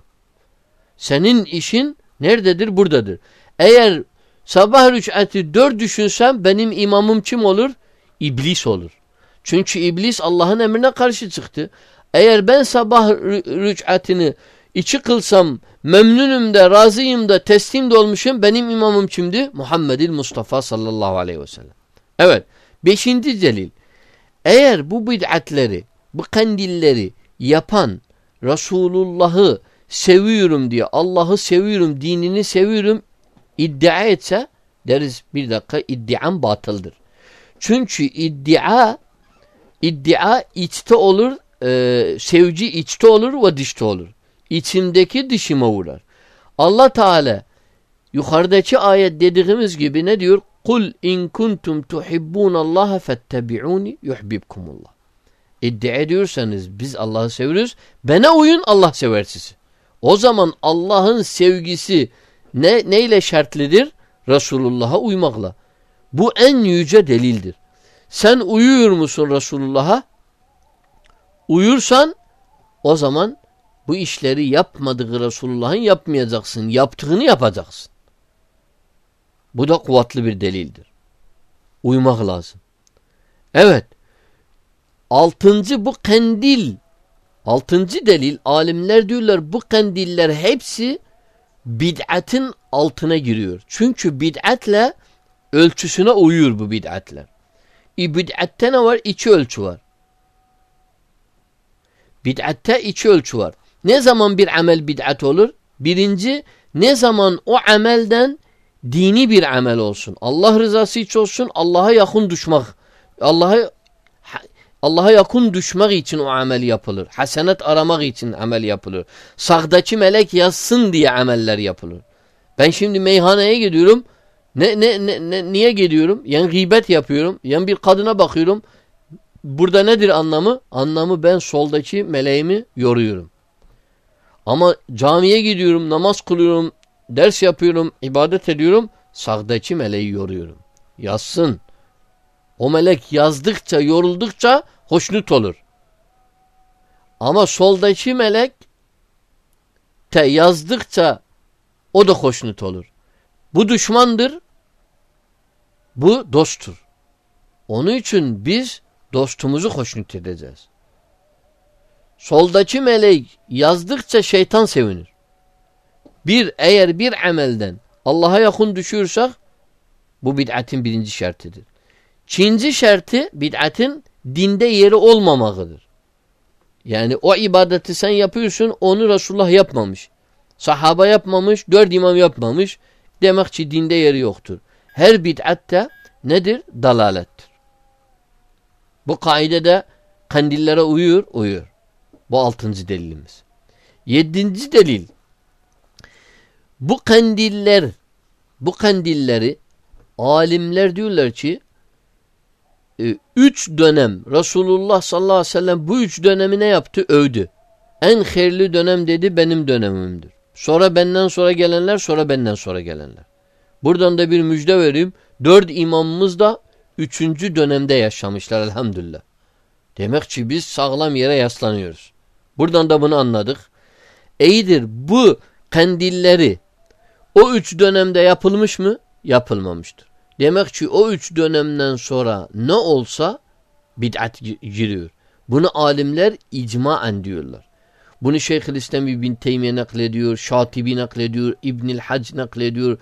Senin işin nerededir? Buradadır. Eğer sabah rük'ati dört düşünsem benim imamım kim olur? İblis olur. Çünkü iblis Allah'ın emrine karşı çıktı. Eğer ben sabah rük'atini içi kılsam memnunum da razıyım da teslim de olmuşum. Benim imamım kimdi? Muhammedil Mustafa sallallahu aleyhi ve sellem. Evet. Beşinci delil. Eğer bu bid'atleri, bu kandilleri yapan Resulullah'ı seviyorum diye, Allah'ı seviyorum, dinini seviyorum iddia etse deriz bir dakika iddiam batıldır. Çünkü iddia iddia içte olur, e, sevci içte olur ve dışta olur içimdeki dışıma uğrar. Allah Teala yukarıdaki ayet dediğimiz gibi ne diyor? Kul in kuntum tuhibbunallaha fettebi'uni yuhibbukumullah. İddia ediyorsanız biz Allah'ı seviyoruz. Bana uyun Allah sever sizi. O zaman Allah'ın sevgisi ne neyle şartlıdır? Resulullah'a uymakla. Bu en yüce delildir. Sen uyuyor musun Resulullah'a? Uyursan o zaman bu işleri yapmadığı Resulullah'ın yapmayacaksın. Yaptığını yapacaksın. Bu da kuvvetli bir delildir. Uymak lazım. Evet. Altıncı bu kandil. Altıncı delil alimler diyorlar bu kandiller hepsi bid'atin altına giriyor. Çünkü bid'atle ölçüsüne uyuyor bu bid'atler. E bid'atte ne var? İki ölçü var. Bid'atte iki ölçü var. Ne zaman bir amel bid'at olur? Birinci, ne zaman o amelden dini bir amel olsun. Allah rızası için olsun, Allah'a yakın düşmek. Allah'a Allah'a yakın düşmek için o amel yapılır. Hasenet aramak için amel yapılır. Sağdaki melek yazsın diye ameller yapılır. Ben şimdi meyhaneye gidiyorum. Ne, ne, ne, ne, niye gidiyorum? Yani gıybet yapıyorum. Yani bir kadına bakıyorum. Burada nedir anlamı? Anlamı ben soldaki meleğimi yoruyorum. Ama camiye gidiyorum, namaz kılıyorum, ders yapıyorum, ibadet ediyorum. Sağdaki meleği yoruyorum. Yazsın. O melek yazdıkça, yoruldukça hoşnut olur. Ama soldaki melek te yazdıkça o da hoşnut olur. Bu düşmandır. Bu dosttur. Onun için biz dostumuzu hoşnut edeceğiz. Soldaki melek yazdıkça şeytan sevinir. Bir eğer bir amelden Allah'a yakın düşürsek bu bid'atin birinci şartıdır. İkinci şartı bid'atin dinde yeri olmamalıdır. Yani o ibadeti sen yapıyorsun onu Resulullah yapmamış. Sahaba yapmamış, dört imam yapmamış. Demek ki dinde yeri yoktur. Her bid'atte nedir? Dalalettir. Bu kaidede kandillere uyuyor, uyuyor. Bu altıncı delilimiz. Yedinci delil. Bu kandiller, bu kandilleri alimler diyorlar ki e, üç dönem Resulullah sallallahu aleyhi ve sellem bu üç dönemi ne yaptı? Övdü. En hayırlı dönem dedi benim dönemimdir. Sonra benden sonra gelenler sonra benden sonra gelenler. Buradan da bir müjde vereyim. Dört imamımız da üçüncü dönemde yaşamışlar elhamdülillah. Demek ki biz sağlam yere yaslanıyoruz. Buradan da bunu anladık. İyidir bu kandilleri o üç dönemde yapılmış mı? Yapılmamıştır. Demek ki o üç dönemden sonra ne olsa bid'at giriyor. Bunu alimler icmaen diyorlar. Bunu Şeyhülislam İbn Teymiye naklediyor, Şatibi naklediyor, İbnül Hac naklediyor,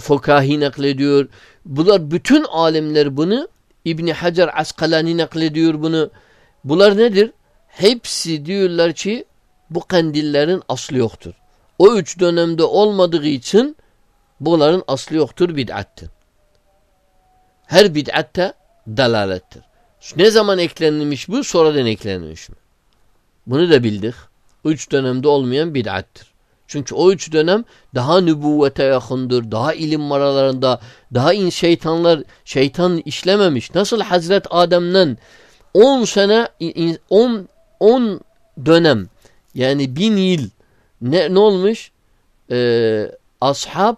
Fukahi naklediyor. Bunlar bütün alimler bunu İbni Hacer Askalani naklediyor bunu. Bunlar nedir? Hepsi diyorlar ki bu kandillerin aslı yoktur. O üç dönemde olmadığı için bunların aslı yoktur bid'attir. Her bid'atte dalalettir. Ne zaman eklenmiş bu? Sonradan eklenmiş mi? Bunu da bildik. Üç dönemde olmayan bid'attir. Çünkü o üç dönem daha nübüvvete yakındır. Daha ilim maralarında daha in şeytanlar şeytan işlememiş. Nasıl Hazret Adem'den 10 sene 10 10 dönem yani bin yıl ne, ne olmuş? Ee, ashab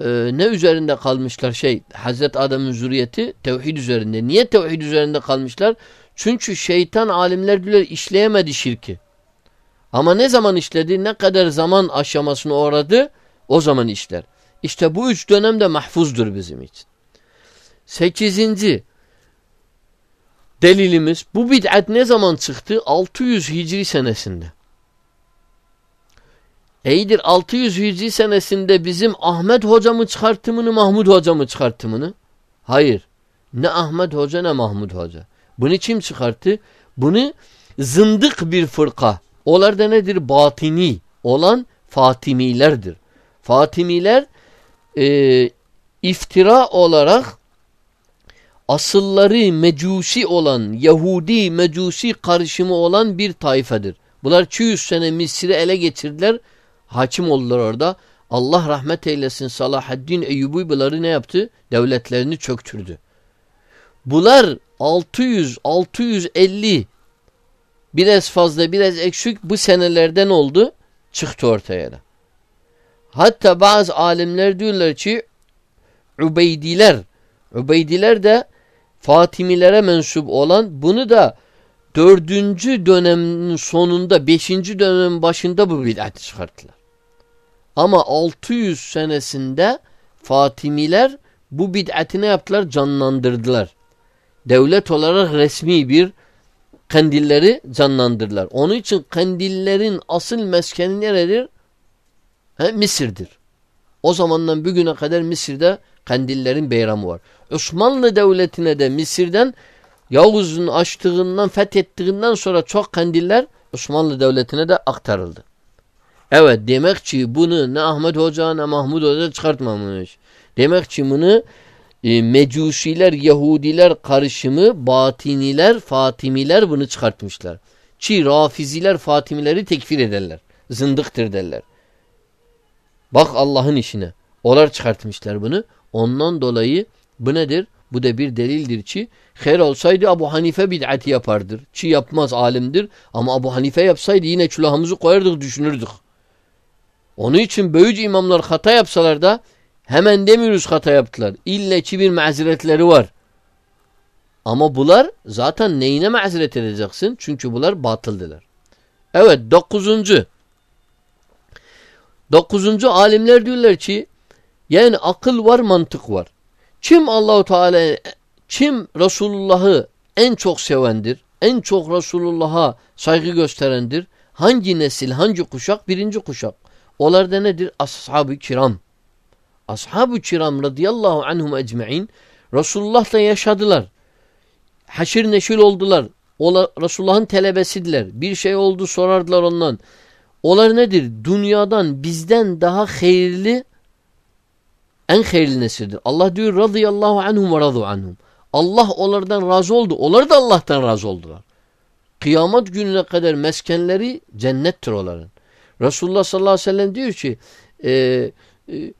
e, ne üzerinde kalmışlar şey Hazret Adem'in zürriyeti tevhid üzerinde. Niye tevhid üzerinde kalmışlar? Çünkü şeytan alimler diyorlar işleyemedi şirki. Ama ne zaman işledi, ne kadar zaman aşamasını uğradı o zaman işler. İşte bu üç dönem de mahfuzdur bizim için. Sekizinci delilimiz bu bid'at ne zaman çıktı? 600 Hicri senesinde. Eydir 600 Hicri senesinde bizim Ahmet hocamı çıkartımını Mahmud hocamı çıkartımını? Hayır. Ne Ahmet hoca ne Mahmud hoca. Bunu kim çıkarttı? Bunu zındık bir fırka. Onlar da nedir? Batini olan Fatimilerdir. Fatimiler e, iftira olarak asılları mecusi olan, Yahudi mecusi karışımı olan bir tayfedir. Bunlar 200 sene Mısır'ı ele geçirdiler. Hakim oldular orada. Allah rahmet eylesin Salahaddin Eyyubi bunları ne yaptı? Devletlerini çöktürdü. Bunlar 600, 650 biraz fazla biraz eksik bu senelerden oldu çıktı ortaya da. Hatta bazı alimler diyorlar ki Ubeydiler Ubeydiler de Fatimilere mensup olan bunu da dördüncü dönemin sonunda beşinci dönemin başında bu bid'ati çıkarttılar. Ama 600 senesinde Fatimiler bu bid'ati ne yaptılar? Canlandırdılar. Devlet olarak resmi bir kandilleri canlandırırlar. Onun için kandillerin asıl meskeni neredir? He, Mısır'dır. O zamandan bugüne kadar Mısır'da kandillerin beyramı var. Osmanlı Devleti'ne de Mısır'dan Yavuz'un açtığından, fethettiğinden sonra çok kandiller Osmanlı Devleti'ne de aktarıldı. Evet demek ki bunu ne Ahmet Hoca ne Mahmud Hoca çıkartmamış. Demek ki bunu e, Mecusiler, Yahudiler karışımı, Batiniler, Fatimiler bunu çıkartmışlar. Ki Rafiziler Fatimileri tekfir ederler. Zındıktır derler. Bak Allah'ın işine. Onlar çıkartmışlar bunu. Ondan dolayı bu nedir? Bu da bir delildir ki her olsaydı Abu Hanife bid'ati yapardır. Çi yapmaz alimdir ama Abu Hanife yapsaydı yine külahımızı koyardık düşünürdük. Onun için böyücü imamlar hata yapsalar da Hemen demiyoruz hata yaptılar. İlle ki bir mazeretleri var. Ama bunlar zaten neyine mazeret edeceksin? Çünkü bunlar batıldılar. Evet dokuzuncu. Dokuzuncu alimler diyorlar ki yani akıl var mantık var. Kim Allahu Teala kim Resulullah'ı en çok sevendir? En çok Resulullah'a saygı gösterendir? Hangi nesil, hangi kuşak? Birinci kuşak. Onlar da nedir? Ashab-ı kiram. Ashab-ı kiram radıyallahu anhum ecma'in Resulullah'la yaşadılar. Haşir neşil oldular. Ola, Resulullah'ın telebesidiler. Bir şey oldu sorardılar ondan. Onlar nedir? Dünyadan bizden daha hayırlı en hayırlı nesildir. Allah diyor radıyallahu anhum ve radu anhum. Allah onlardan razı oldu. Onlar da Allah'tan razı oldular. Kıyamet gününe kadar meskenleri cennettir onların. Resulullah sallallahu aleyhi ve sellem diyor ki e, e,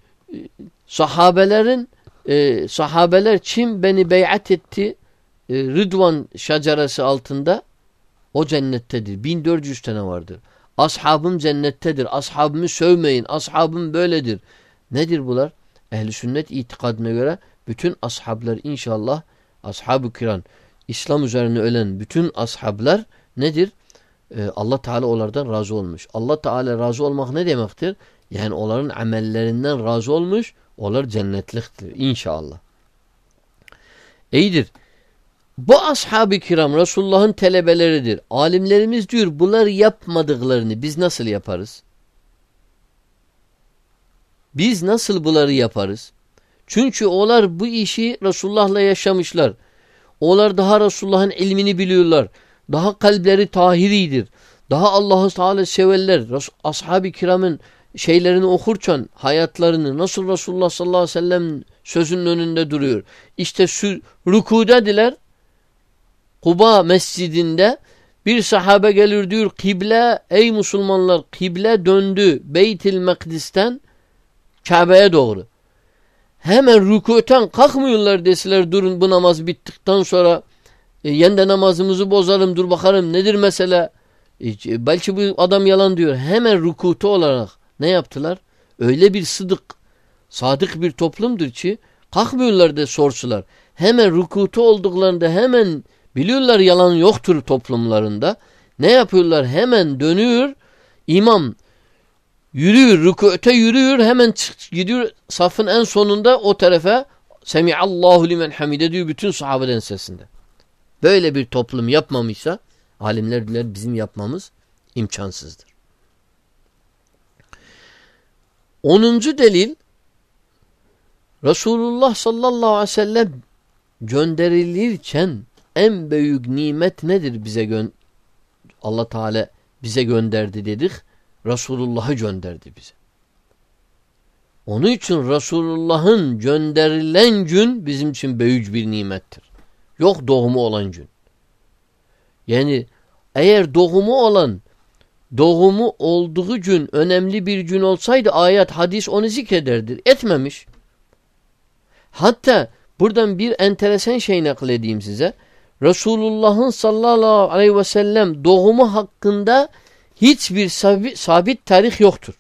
sahabelerin e, sahabeler kim beni beyat etti e, Rıdvan şaceresi altında o cennettedir. 1400 tane vardır. Ashabım cennettedir. Ashabımı sövmeyin. Ashabım böyledir. Nedir bunlar? Ehli sünnet itikadına göre bütün ashablar inşallah ashab-ı kiran İslam üzerine ölen bütün ashablar nedir? Ee, Allah Teala onlardan razı olmuş. Allah Teala razı olmak ne demektir? Yani onların amellerinden razı olmuş. Onlar cennetliktir inşallah. İyidir. Bu ashab-ı kiram Resulullah'ın telebeleridir. Alimlerimiz diyor bunlar yapmadıklarını biz nasıl yaparız? Biz nasıl bunları yaparız? Çünkü onlar bu işi Resulullah'la yaşamışlar. Onlar daha Resulullah'ın ilmini biliyorlar. Daha kalpleri tahiridir. Daha Allah'ı Teala severler. Ashab-ı kiramın şeylerini okurken hayatlarını nasıl Resulullah sallallahu aleyhi ve sellem sözünün önünde duruyor. İşte rükudediler. Kuba mescidinde bir sahabe gelir diyor kıble ey Müslümanlar kıble döndü Beytil Mekdis'ten Kabe'ye doğru. Hemen rükûten kalkmıyorlar deseler durun bu namaz bittikten sonra e, yende namazımızı bozalım dur bakalım nedir mesele. E, belki bu adam yalan diyor. Hemen rükutu olarak ne yaptılar? Öyle bir sıdık, sadık bir toplumdur ki kalkmıyorlar da sorsular. Hemen rükutu olduklarında hemen biliyorlar yalan yoktur toplumlarında. Ne yapıyorlar? Hemen dönüyor. İmam Yürüyor, rükûte yürüyor, hemen gidiyor safın en sonunda o tarafa Semiallahu limen hamide diyor bütün sahabeden sesinde. Böyle bir toplum yapmamışsa alimler diler bizim yapmamız imkansızdır. Onuncu delil Resulullah sallallahu aleyhi ve sellem gönderilirken en büyük nimet nedir bize Allah Teala bize gönderdi dedik. Resulullah'ı gönderdi bize. Onun için Resulullah'ın gönderilen gün bizim için büyük bir nimettir. Yok doğumu olan gün. Yani eğer doğumu olan doğumu olduğu gün önemli bir gün olsaydı ayet hadis onu zikrederdir. Etmemiş. Hatta buradan bir enteresan şey nakledeyim size. Resulullah'ın sallallahu aleyhi ve sellem doğumu hakkında hiçbir sabit, tarih yoktur.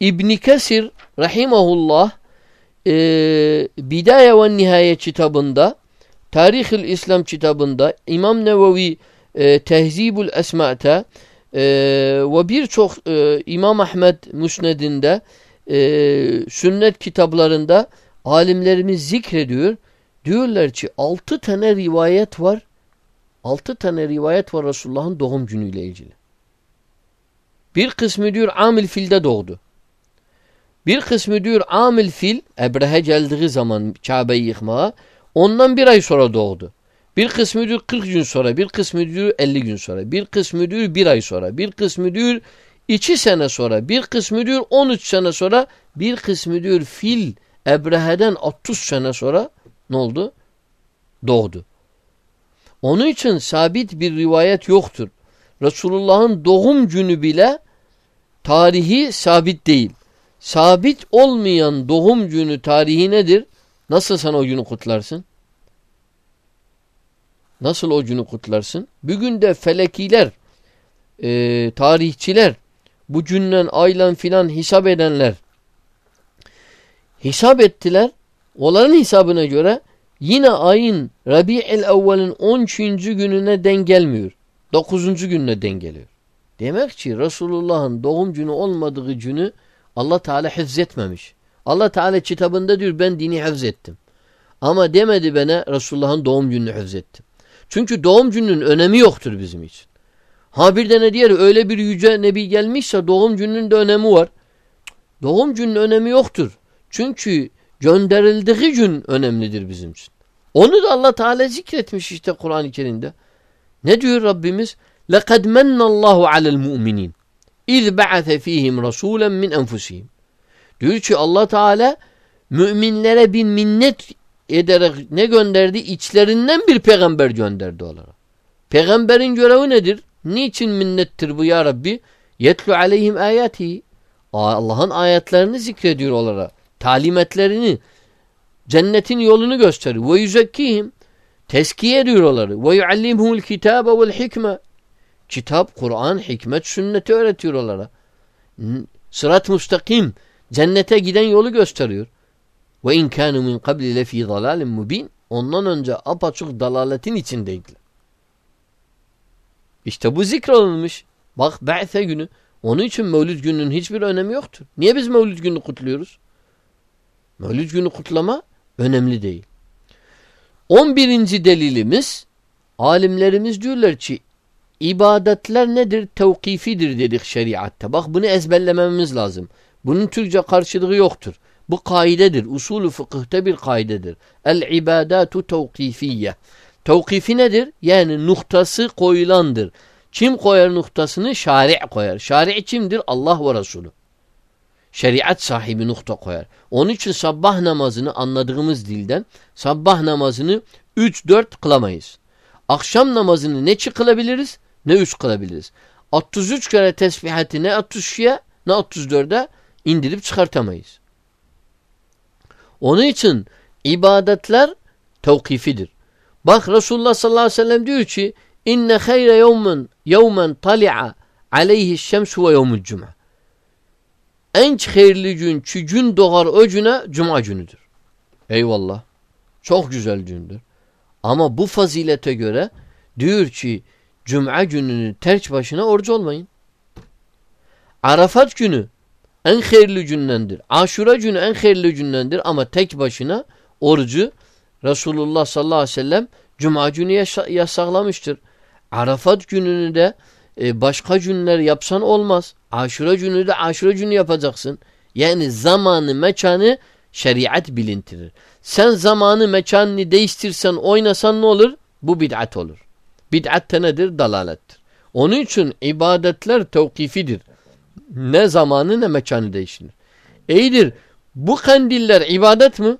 İbn Kesir rahimahullah e, Bidaye ve Nihaye kitabında Tarihül İslam kitabında İmam Nevevi e, Tehzibul Esma'ta e, ve birçok e, İmam Ahmed Müsned'inde e, sünnet kitaplarında alimlerimiz zikrediyor. Diyorlar ki altı tane rivayet var Altı tane rivayet var Resulullah'ın doğum günüyle ilgili. Bir kısmı diyor amil filde doğdu. Bir kısmı diyor amil fil Ebrehe geldiği zaman Kabe'yi yıkmaya ondan bir ay sonra doğdu. Bir kısmı diyor 40 gün sonra, bir kısmı diyor 50 gün sonra, bir kısmı diyor bir ay sonra, bir kısmı diyor 2 sene sonra, bir kısmı diyor 13 sene sonra, bir kısmı diyor fil Ebrehe'den 30 sene sonra ne oldu? Doğdu. Onun için sabit bir rivayet yoktur. Resulullah'ın doğum günü bile tarihi sabit değil. Sabit olmayan doğum günü tarihi nedir? Nasıl sen o günü kutlarsın? Nasıl o günü kutlarsın? Bugün de felekiler, e, tarihçiler, bu günden aylan filan hesap edenler hesap ettiler. Onların hesabına göre Yine ayın Rabi'il evvelin 13. gününe denk gelmiyor. 9. gününe denk geliyor. Demek ki Resulullah'ın doğum günü olmadığı günü Allah Teala hifzetmemiş. Allah Teala kitabında diyor ben dini hifzettim. Ama demedi bana Resulullah'ın doğum gününü hifzettim. Çünkü doğum gününün önemi yoktur bizim için. Ha bir de ne diğer öyle bir yüce nebi gelmişse doğum gününün de önemi var. Doğum gününün önemi yoktur. Çünkü gönderildiği gün önemlidir bizim için. Onu da Allah Teala zikretmiş işte Kur'an-ı Kerim'de. Ne diyor Rabbimiz? لَقَدْ مَنَّ اللّٰهُ عَلَى الْمُؤْمِنِينَ اِذْ بَعَثَ ف۪يهِمْ رَسُولًا مِنْ اَنْفُسِهِمْ Diyor ki Allah Teala müminlere bir minnet ederek ne gönderdi? İçlerinden bir peygamber gönderdi onlara. Peygamberin görevi nedir? Niçin minnettir bu ya Rabbi? Yetlu aleyhim ayati. Allah'ın ayetlerini zikrediyor onlara. Talimetlerini, cennetin yolunu gösteriyor. Ve yüzekkihim. Teskiye ediyor onları. Ve yuallimhumul kitabe vel hikme. Kitap, Kur'an, hikmet, sünneti öğretiyor onlara. Sırat müstakim. Cennete giden yolu gösteriyor. Ve in kanu min qabli lefi dalalin mubin. Ondan önce apaçık dalaletin içindeydiler. İşte bu zikrolunmuş. Bak Ba'se günü. Onun için Mevlüt gününün hiçbir önemi yoktur. Niye biz Mevlüt günü kutluyoruz? Mevlüt günü kutlama önemli değil. 11. delilimiz alimlerimiz diyorlar ki ibadetler nedir? Tevkifidir dedik şeriatta. Bak bunu ezberlememiz lazım. Bunun Türkçe karşılığı yoktur. Bu kaidedir. Usulü fıkıhta bir kaidedir. El ibadatu tevkifiyye. Tevkifi nedir? Yani noktası koyulandır. Kim koyar noktasını? Şari' koyar. Şari' kimdir? Allah ve Resulü. Şeriat sahibi nokta koyar. Onun için sabah namazını anladığımız dilden sabah namazını 3-4 kılamayız. Akşam namazını ne kılabiliriz ne 3 kılabiliriz. 33 kere tesbihati ne 33'ye ne 34'e indirip çıkartamayız. Onun için ibadetler tevkifidir. Bak Resulullah sallallahu aleyhi ve sellem diyor ki inne hayre yevmen yevmen tali'a aleyhi şems ve yevmul cuma. En hayırlı gün ki gün doğar o güne cuma günüdür. Eyvallah. Çok güzel gündür. Ama bu fazilete göre diyor ki cuma gününü terç başına oruç olmayın. Arafat günü en hayırlı gündendir. Aşura günü en hayırlı gündendir ama tek başına orucu Resulullah sallallahu aleyhi ve sellem Cuma günü yasaklamıştır. Arafat gününü de e, başka günler yapsan olmaz. Aşura günü de aşura günü yapacaksın. Yani zamanı, mekanı şeriat bilintirir. Sen zamanı, mekanını değiştirsen, oynasan ne olur? Bu bid'at olur. Bid'at de nedir? Dalalettir. Onun için ibadetler tevkifidir. Ne zamanı ne mekanı değiştirir. İyidir. Bu kandiller ibadet mi?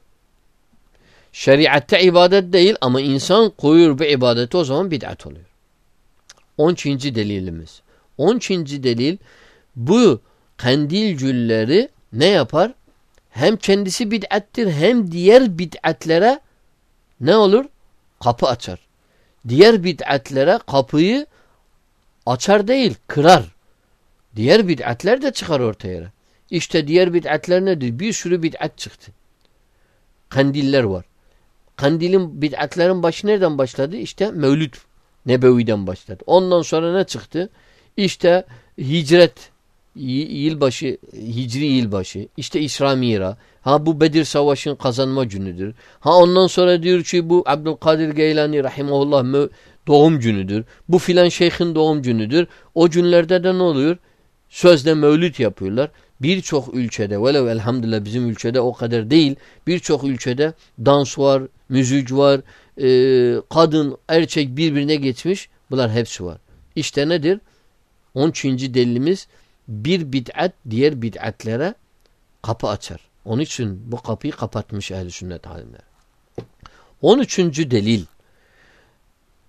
Şeriatte ibadet değil ama insan koyur bir ibadeti o zaman bid'at oluyor. 13. delilimiz. 13. delil bu kandil gülleri ne yapar? Hem kendisi bid'attir hem diğer bid'atlere ne olur? Kapı açar. Diğer bid'atlere kapıyı açar değil, kırar. Diğer bid'atler de çıkar ortaya. İşte diğer bid'atler nedir? Bir sürü bid'at çıktı. Kandiller var. Kandilin bid'atlerin başı nereden başladı? İşte Mevlüt Nebevi'den başladı. Ondan sonra ne çıktı? İşte hicret yılbaşı, hicri yılbaşı, işte İsra Mira. Ha bu Bedir Savaşı'nın kazanma günüdür. Ha ondan sonra diyor ki bu Abdülkadir Geylani rahimahullah doğum günüdür. Bu filan şeyhin doğum günüdür. O günlerde de ne oluyor? Sözde mevlüt yapıyorlar. Birçok ülkede velev elhamdülillah bizim ülkede o kadar değil. Birçok ülkede dans var, müzik var, e, kadın, erkek birbirine geçmiş. Bunlar hepsi var. İşte nedir? 13. delilimiz bir bid'at diğer bid'atlere kapı açar. Onun için bu kapıyı kapatmış ehl sünnet alimler. 13. delil.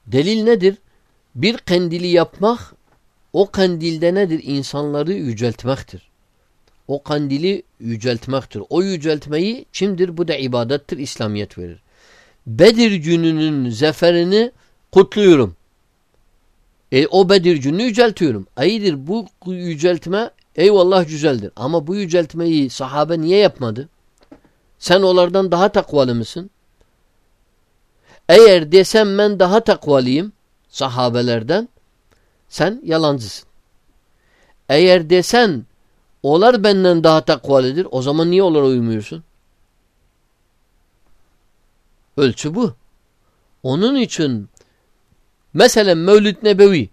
Delil nedir? Bir kandili yapmak o kandilde nedir? İnsanları yüceltmektir. O kandili yüceltmektir. O yüceltmeyi kimdir? Bu da ibadettir. İslamiyet verir. Bedir gününün zaferini kutluyorum. E, o Bedir gününü yüceltiyorum. Ayıdır bu yüceltme eyvallah güzeldir. Ama bu yüceltmeyi sahabe niye yapmadı? Sen onlardan daha takvalı mısın? Eğer desem ben daha takvalıyım sahabelerden sen yalancısın. eğer desen onlar benden daha takvalidir o zaman niye onlara uymuyorsun? Ölçü bu. Onun için mesela Mevlüt Nebevi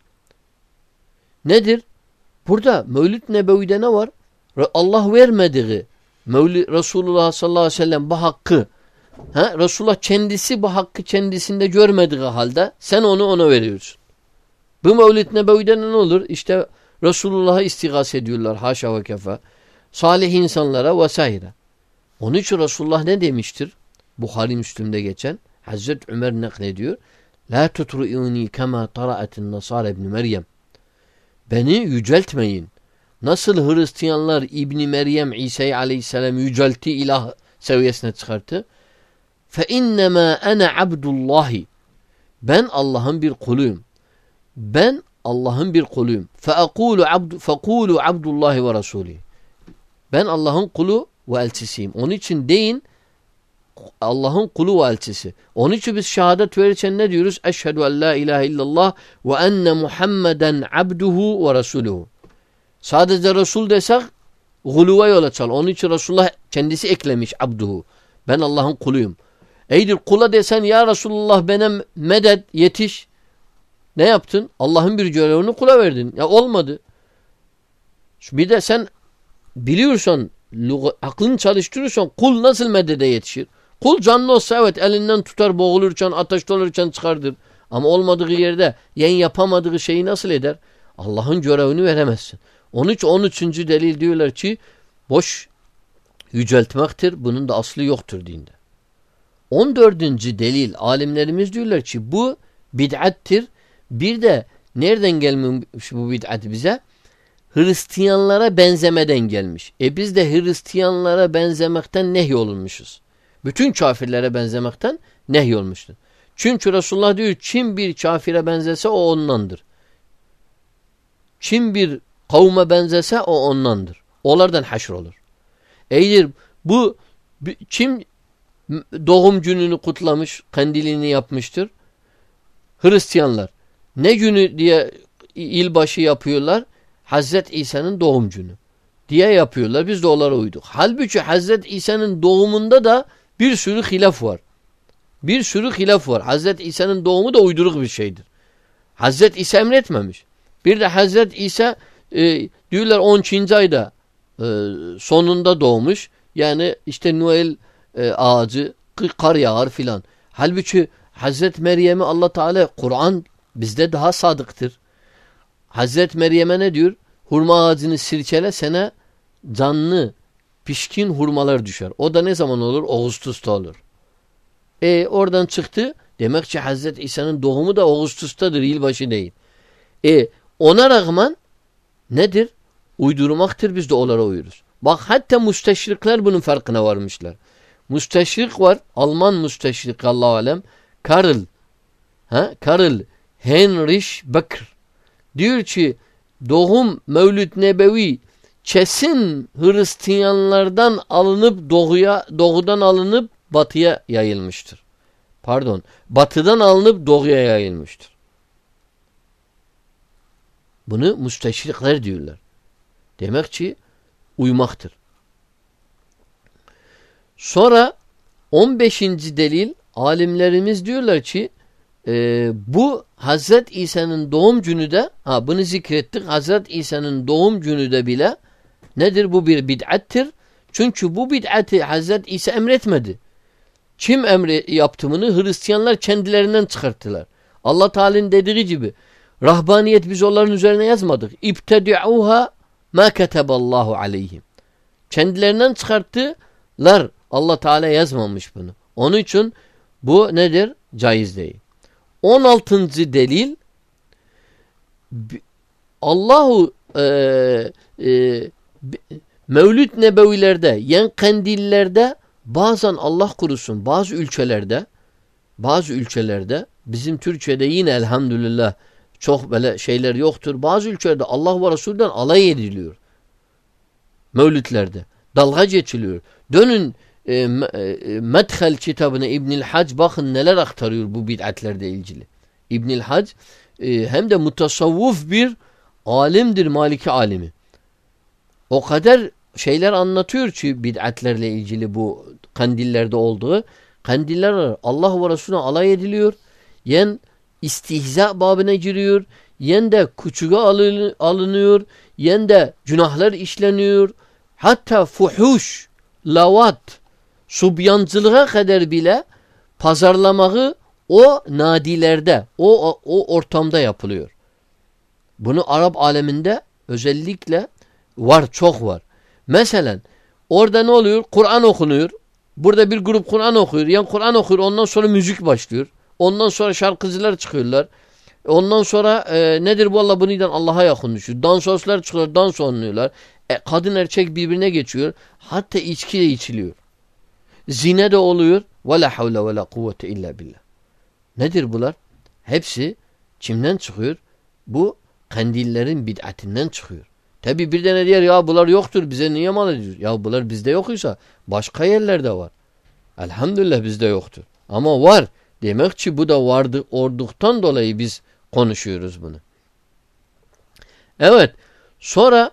nedir? Burada Mevlüt Nebevi'de ne var? Allah vermediği Mevlid Resulullah sallallahu aleyhi ve sellem bu hakkı ha, Resulullah kendisi bu hakkı kendisinde görmediği halde sen onu ona veriyorsun. Bu Mevlid Nebevi'de ne olur? İşte Resulullah'a istigaz ediyorlar haşa ve kefa. Salih insanlara vesaire. Onun için Resulullah ne demiştir? Buhari Müslüm'de geçen Hazreti Ömer naklediyor. La tutru'uni kema tara'atin nasara ibn Meryem. Beni yüceltmeyin. Nasıl Hristiyanlar İbni Meryem İsa'yı aleyhisselam yüceltti ilah seviyesine çıkarttı. Fe innema ene abdullahi. Ben Allah'ın bir kuluyum. Ben Allah'ın bir kuluyum. Fe akulu abdu fekulu abdullahi ve rasuli. Ben Allah'ın kulu ve elçisiyim. Onun için deyin Allah'ın kulu ve elçisi. Onun için biz şehadet verirken ne diyoruz? Eşhedü en la ilahe illallah ve enne Muhammeden abduhu ve rasuluhu. Sadece Resul desek guluva yol açar. Onun için Resulullah kendisi eklemiş abduhu. Ben Allah'ın kuluyum. Eydir kula desen ya Resulullah benim medet yetiş. Ne yaptın? Allah'ın bir görevini kula verdin. Ya olmadı. Bir de sen biliyorsan aklını çalıştırırsan kul nasıl medede yetişir? Kul canlı olsa evet elinden tutar boğulurken ateşte olurken çıkardır. Ama olmadığı yerde yen yapamadığı şeyi nasıl eder? Allah'ın görevini veremezsin. 13 13. delil diyorlar ki boş yüceltmektir. Bunun da aslı yoktur dinde. 14. delil alimlerimiz diyorlar ki bu bid'attir. Bir de nereden gelmiş bu bid'at bize? Hristiyanlara benzemeden gelmiş. E biz de Hristiyanlara benzemekten nehyolunmuşuz. Bütün kafirlere benzemekten nehyolmuştur. Çünkü Resulullah diyor kim bir kafire benzese o ondandır. Kim bir kavme benzese o ondandır. Onlardan haşr olur. Eğer bu kim doğum gününü kutlamış, kandilini yapmıştır? Hristiyanlar. Ne günü diye ilbaşı yapıyorlar? Hazret İsa'nın doğum günü diye yapıyorlar. Biz de onlara uyduk. Halbuki Hazret İsa'nın doğumunda da bir sürü hilaf var. Bir sürü hilaf var. Hazret İsa'nın doğumu da uyduruk bir şeydir. Hazret İsa emretmemiş. Bir de Hazret İsa e, diyorlar 12. ayda e, sonunda doğmuş. Yani işte Noel e, ağacı kar yağar filan. Halbuki Hazret Meryem'i Allah Teala Kur'an bizde daha sadıktır. Hazret Meryem'e ne diyor? Hurma ağacını sirkele sene canlı pişkin hurmalar düşer. O da ne zaman olur? Ağustos'ta olur. E oradan çıktı. Demek ki Hazreti İsa'nın doğumu da Ağustos'tadır. Yılbaşı değil. E ona rağmen nedir? Uydurmaktır biz de onlara uyuruz. Bak hatta müsteşrikler bunun farkına varmışlar. Müsteşrik var. Alman müsteşrik Allah alem. Karl. Ha? Karl Heinrich Becker. Diyor ki doğum Mevlüt Nebevi kesin Hristiyanlardan alınıp doğuya doğudan alınıp batıya yayılmıştır. Pardon. Batıdan alınıp doğuya yayılmıştır. Bunu müsteşrikler diyorlar. Demek ki uymaktır. Sonra 15. delil alimlerimiz diyorlar ki e, bu Hazret İsa'nın doğum günü de ha bunu zikrettik Hazret İsa'nın doğum günü de bile nedir bu bir bid'attir. Çünkü bu bid'ati Hazret İsa emretmedi. Kim emri yaptığını Hristiyanlar kendilerinden çıkarttılar. Allah Teala'nın dediği gibi rahbaniyet biz onların üzerine yazmadık. İbtedi'uha ma keteballahu aleyhim. Kendilerinden çıkarttılar. Allah Teala yazmamış bunu. Onun için bu nedir? Caiz değil. 16. delil Allahu e, e, Mevlüt nebevilerde, yen kandillerde bazen Allah kurusun bazı ülkelerde bazı ülkelerde bizim Türkiye'de yine elhamdülillah çok böyle şeyler yoktur. Bazı ülkelerde Allah ve Resulü'den alay ediliyor. Mevlütlerde. Dalga geçiliyor. Dönün e, e, Medhel kitabına İbnül Hac bakın neler aktarıyor bu bid'atlerle ilgili. İbnül Hac e, hem de mutasavvuf bir alimdir Maliki alimi. O kadar şeyler anlatıyor ki bid'atlerle ilgili bu kandillerde olduğu. Kandiller Allah ve Resulüne alay ediliyor. Yen istihza babına giriyor. Yen de küçüğe alınıyor. Yen de günahlar işleniyor. Hatta fuhuş, lavat, subyancılığa kadar bile pazarlamağı o nadilerde, o, o, o ortamda yapılıyor. Bunu Arap aleminde özellikle var, çok var. Mesela orada ne oluyor? Kur'an okunuyor. Burada bir grup Kur'an okuyor. Yani Kur'an okuyor. Ondan sonra müzik başlıyor. Ondan sonra şarkıcılar çıkıyorlar. Ondan sonra e, nedir bu Allah buniden Allah'a yakın düşüyor. Dansözler çıkıyor. Dans oynuyorlar. E, kadın erkek birbirine geçiyor. Hatta içki de içiliyor. Zine de oluyor. Ve la havle ve la kuvvete illa billah. Nedir bunlar? Hepsi kimden çıkıyor? Bu kandillerin bid'atinden çıkıyor. Tabi bir tane diğer ya bunlar yoktur bize niye mal ediyor? Ya bunlar bizde yoksa başka yerlerde var. Elhamdülillah bizde yoktur. Ama var. Demek ki bu da vardı orduktan dolayı biz konuşuyoruz bunu. Evet. Sonra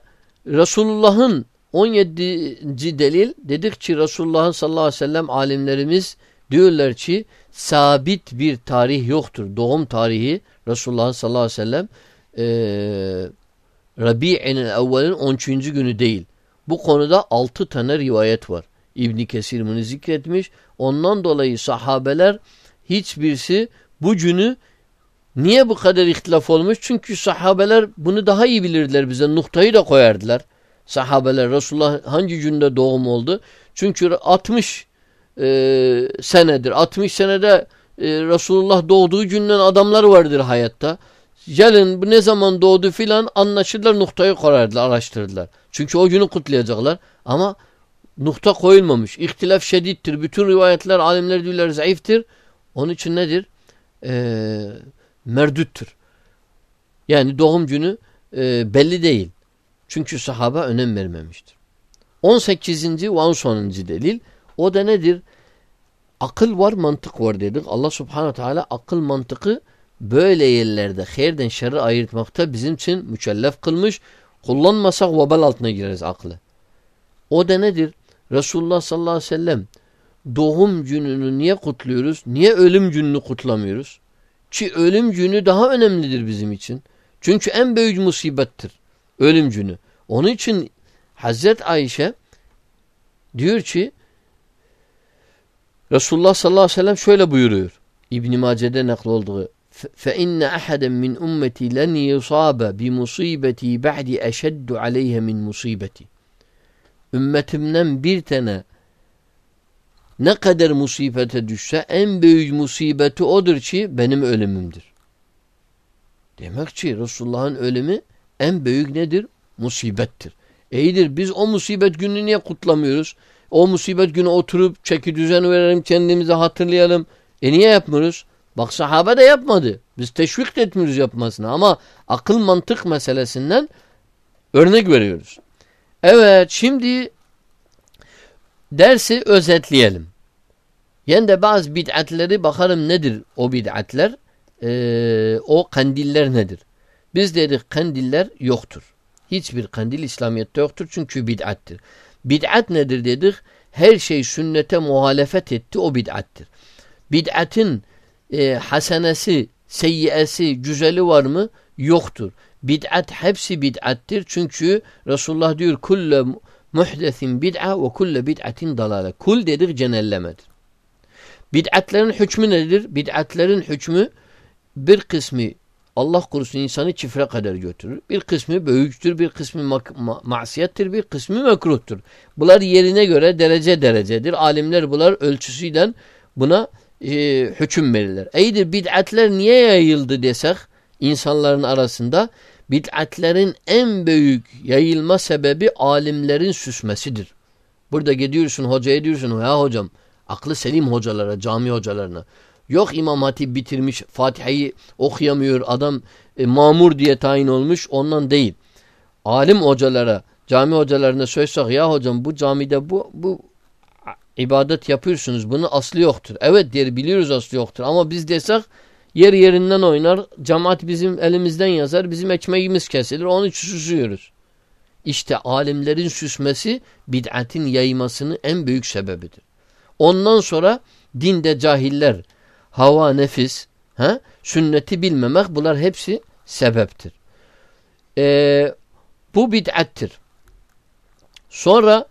Resulullah'ın 17. delil dedik ki Resulullah'ın sallallahu aleyhi ve sellem alimlerimiz diyorlar ki sabit bir tarih yoktur. Doğum tarihi Resulullah sallallahu aleyhi ve sellem e, Rabi'in evvelin 13. günü değil. Bu konuda 6 tane rivayet var. İbn Kesir bunu zikretmiş. Ondan dolayı sahabeler hiçbirisi bu günü niye bu kadar ihtilaf olmuş? Çünkü sahabeler bunu daha iyi bilirdiler bize. Noktayı da koyardılar. Sahabeler Resulullah hangi günde doğum oldu? Çünkü 60 e, senedir. 60 senede e, Resulullah doğduğu günden adamlar vardır hayatta. Gelin bu ne zaman doğdu filan anlaşırlar noktayı koyardılar araştırdılar. Çünkü o günü kutlayacaklar ama nokta koyulmamış. İhtilaf şedittir. Bütün rivayetler alimler diyorlar zayıftır. Onun için nedir? Ee, merdüttür. Yani doğum günü e, belli değil. Çünkü sahaba önem vermemiştir. 18. ve 10. delil o da nedir? Akıl var, mantık var dedik. Allah subhanahu teala akıl mantıkı böyle yerlerde hayırden şerri ayırtmakta bizim için mükellef kılmış. Kullanmasak vebal altına gireriz aklı. O da nedir? Resulullah sallallahu aleyhi ve sellem doğum gününü niye kutluyoruz? Niye ölüm gününü kutlamıyoruz? Ki ölüm günü daha önemlidir bizim için. Çünkü en büyük musibettir ölüm günü. Onun için Hazret Ayşe diyor ki Resulullah sallallahu aleyhi ve sellem şöyle buyuruyor. İbn-i Mace'de nakl olduğu فَاِنَّ أَحَدًا مِنْ اُمَّتِي لَنْ يُصَابَ بِمُصِيبَتِي بَعْدِ اَشَدُّ عَلَيْهَ مِنْ musibeti. Ümmetimden bir tane ne kadar musibete düşse en büyük musibeti odur ki benim ölümümdür. Demek ki Resulullah'ın ölümü en büyük nedir? Musibettir. İyidir biz o musibet gününü niye kutlamıyoruz? O musibet günü oturup çeki düzen verelim kendimize hatırlayalım. E niye yapmıyoruz? Bak sahabe de yapmadı. Biz teşvik etmiyoruz yapmasına ama akıl mantık meselesinden örnek veriyoruz. Evet şimdi dersi özetleyelim. Yani de bazı bid'atleri bakalım nedir o bid'atler? Ee, o kandiller nedir? Biz dedik kandiller yoktur. Hiçbir kandil İslamiyet'te yoktur çünkü bid'attir. Bid'at nedir dedik? Her şey sünnete muhalefet etti o bid'attir. Bid'atin e, hasenesi, seyyiyesi, güzeli var mı? Yoktur. Bid'at hepsi bid'attir. Çünkü Resulullah diyor kulle muhdesin bid'a ve kulle bid'atin dalale. Kul dedik cenellemedir. Bid'atlerin hükmü nedir? Bid'atlerin hükmü bir kısmı Allah korusun insanı çifre kadar götürür. Bir kısmı büyüktür, bir kısmı ma ma masiyettir, bir kısmı mekruhtur. Bunlar yerine göre derece derecedir. Alimler bunlar ölçüsüyle buna e, hüküm verirler. Eydir bid'atler niye yayıldı desek insanların arasında bid'atlerin en büyük yayılma sebebi alimlerin süsmesidir. Burada gidiyorsun hocaya diyorsun ya hocam aklı selim hocalara, cami hocalarına. Yok İmam Hatip bitirmiş, Fatiha'yı okuyamıyor, adam e, mamur diye tayin olmuş ondan değil. Alim hocalara, cami hocalarına söylesek ya hocam bu camide bu, bu ibadet yapıyorsunuz. Bunun aslı yoktur. Evet diye biliyoruz aslı yoktur. Ama biz desek yer yerinden oynar. Cemaat bizim elimizden yazar. Bizim ekmeğimiz kesilir. Onu için susuyoruz. İşte alimlerin süsmesi bid'atin yaymasının en büyük sebebidir. Ondan sonra dinde cahiller, hava, nefis, he, sünneti bilmemek bunlar hepsi sebeptir. Ee, bu bid'attir. Sonra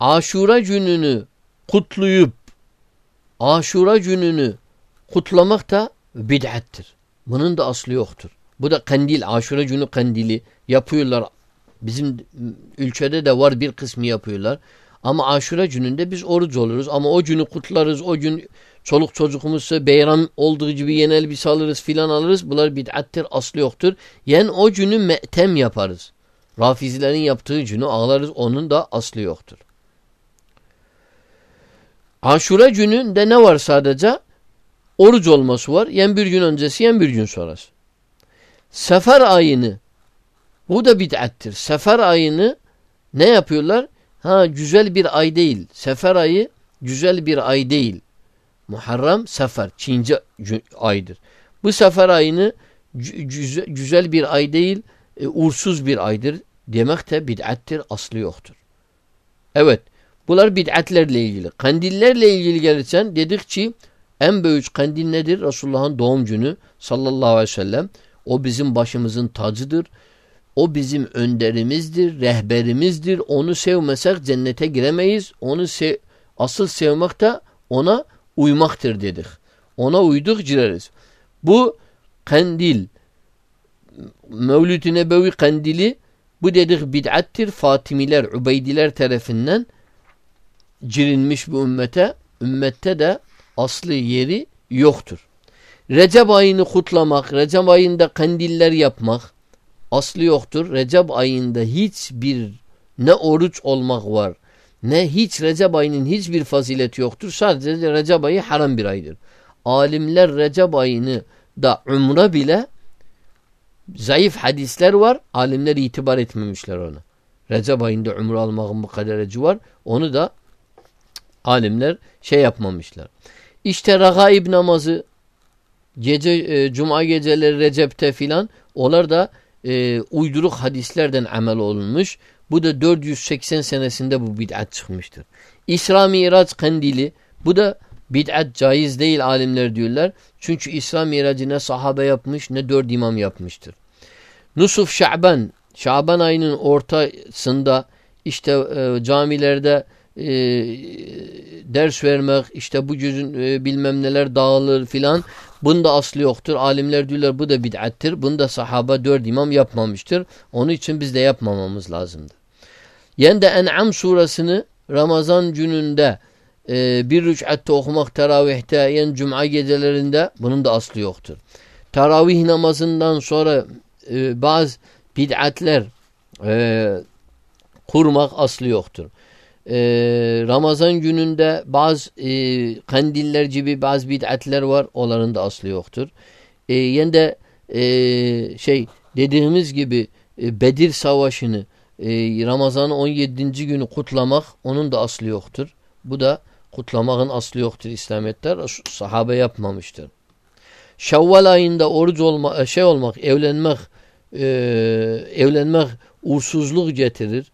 aşura gününü kutlayıp aşura gününü kutlamak da bid'attir. Bunun da aslı yoktur. Bu da kandil, aşura günü kandili yapıyorlar. Bizim ülkede de var bir kısmı yapıyorlar. Ama aşure gününde biz oruç oluruz. Ama o günü kutlarız. O gün çoluk çocukumuzsa beyram olduğu gibi yeni elbise alırız filan alırız. Bunlar bid'attir aslı yoktur. Yani o günü me'tem yaparız. Rafizilerin yaptığı günü ağlarız. Onun da aslı yoktur. Aşure gününde ne var sadece? Oruç olması var. Yen bir gün öncesi yen bir gün sonrası. Sefer ayını bu da bid'attir. Sefer ayını ne yapıyorlar? Ha güzel bir ay değil. Sefer ayı güzel bir ay değil. Muharrem sefer. Çince aydır. Bu sefer ayını güzel bir ay değil, e, uğursuz bir aydır. Demek de bid'attir, aslı yoktur. Evet. Bunlar bid'atlerle ilgili. Kandillerle ilgili gelirsen dedik ki en büyük kandil nedir? Resulullah'ın doğum günü sallallahu aleyhi ve sellem. O bizim başımızın tacıdır. O bizim önderimizdir, rehberimizdir. Onu sevmesek cennete giremeyiz. Onu sev asıl sevmek de ona uymaktır dedik. Ona uyduk gireriz. Bu kandil Mevlid-i Nebevi kandili bu dedik bid'attir. Fatimiler, Ubeydiler tarafından cirilmiş bu ümmete. Ümmette de aslı yeri yoktur. Recep ayını kutlamak, Recep ayında kandiller yapmak, aslı yoktur. Recep ayında hiçbir ne oruç olmak var ne hiç Recep ayının hiçbir fazileti yoktur. Sadece Recep ayı haram bir aydır. Alimler Recep ayını da umra bile zayıf hadisler var. Alimler itibar etmemişler ona. Recep ayında umre almakın bu kadereci var. Onu da alimler şey yapmamışlar. İşte ragaib namazı gece e, cuma geceleri Recep'te filan onlar da e, uyduruk hadislerden amel olunmuş. Bu da 480 senesinde bu bid'at çıkmıştır. İsra Miraç kandili bu da bid'at caiz değil alimler diyorlar. Çünkü İsra Miracı ne sahabe yapmış ne dört imam yapmıştır. Nusuf Şaban, Şaban ayının ortasında işte e, camilerde e, ders vermek, işte bu cüzün e, bilmem neler dağılır filan. Bunda aslı yoktur. Alimler diyorlar bu da bid'attir. Bunda sahaba dört imam yapmamıştır. Onun için biz de yapmamamız lazımdır. Yani de En'am suresini Ramazan gününde e, bir rüc'atte okumak teravihte yani cuma gecelerinde bunun da aslı yoktur. Teravih namazından sonra e, bazı bid'atler e, kurmak aslı yoktur e, Ramazan gününde bazı e, kandiller gibi bazı bid'atler var. Onların da aslı yoktur. E, yani de e, şey dediğimiz gibi e, Bedir Savaşı'nı e, Ramazan'ın 17. günü kutlamak onun da aslı yoktur. Bu da kutlamakın aslı yoktur İslamiyet'te. Sahabe yapmamıştır. Şevval ayında oruç olma, e, şey olmak, evlenmek e, evlenmek uğursuzluk getirir.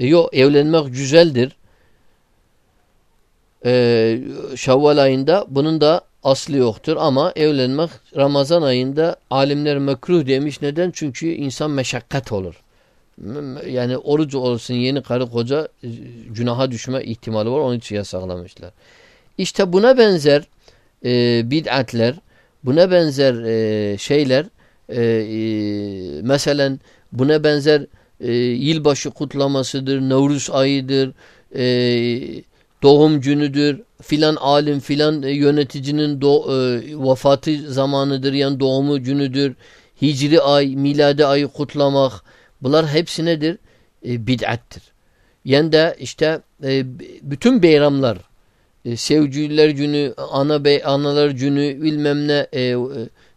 E, yok evlenmek güzeldir. E, Şevval ayında bunun da aslı yoktur ama evlenmek Ramazan ayında alimler mekruh demiş. Neden? Çünkü insan meşakkat olur. Yani orucu olsun yeni karı koca e, günaha düşme ihtimali var. Onun için yasaklamışlar. İşte buna benzer e, bid'atler, buna benzer e, şeyler e, e, mesela buna benzer e, yılbaşı kutlamasıdır, Nevruz ayıdır, e, doğum günüdür, filan alim filan e, yöneticinin do, e, vefatı zamanıdır yani doğumu günüdür, hicri ay, miladi ayı kutlamak bunlar hepsi nedir? E, bid'attir. Yani de işte e, bütün beyramlar e, sevgililer günü, ana bey, analar günü bilmem ne e,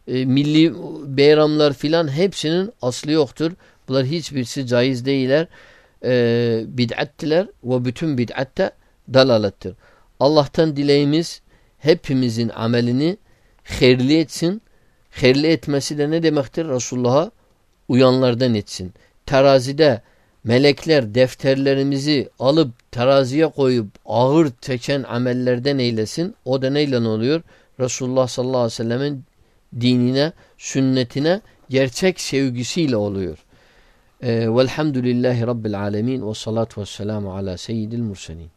e, milli beyramlar filan hepsinin aslı yoktur. Bunlar hiçbirisi caiz değiller. E, bid'attiler ve bütün bid'atte dalalettir. Allah'tan dileğimiz hepimizin amelini hayırlı etsin. Hayırlı etmesi de ne demektir? Resulullah'a uyanlardan etsin. Terazide melekler defterlerimizi alıp teraziye koyup ağır çeken amellerden eylesin. O da neyle oluyor? Resulullah sallallahu aleyhi ve sellemin dinine, sünnetine gerçek sevgisiyle oluyor. Ee, velhamdülillahi Rabbil alemin ve salatu vesselamu ala seyyidil murselin.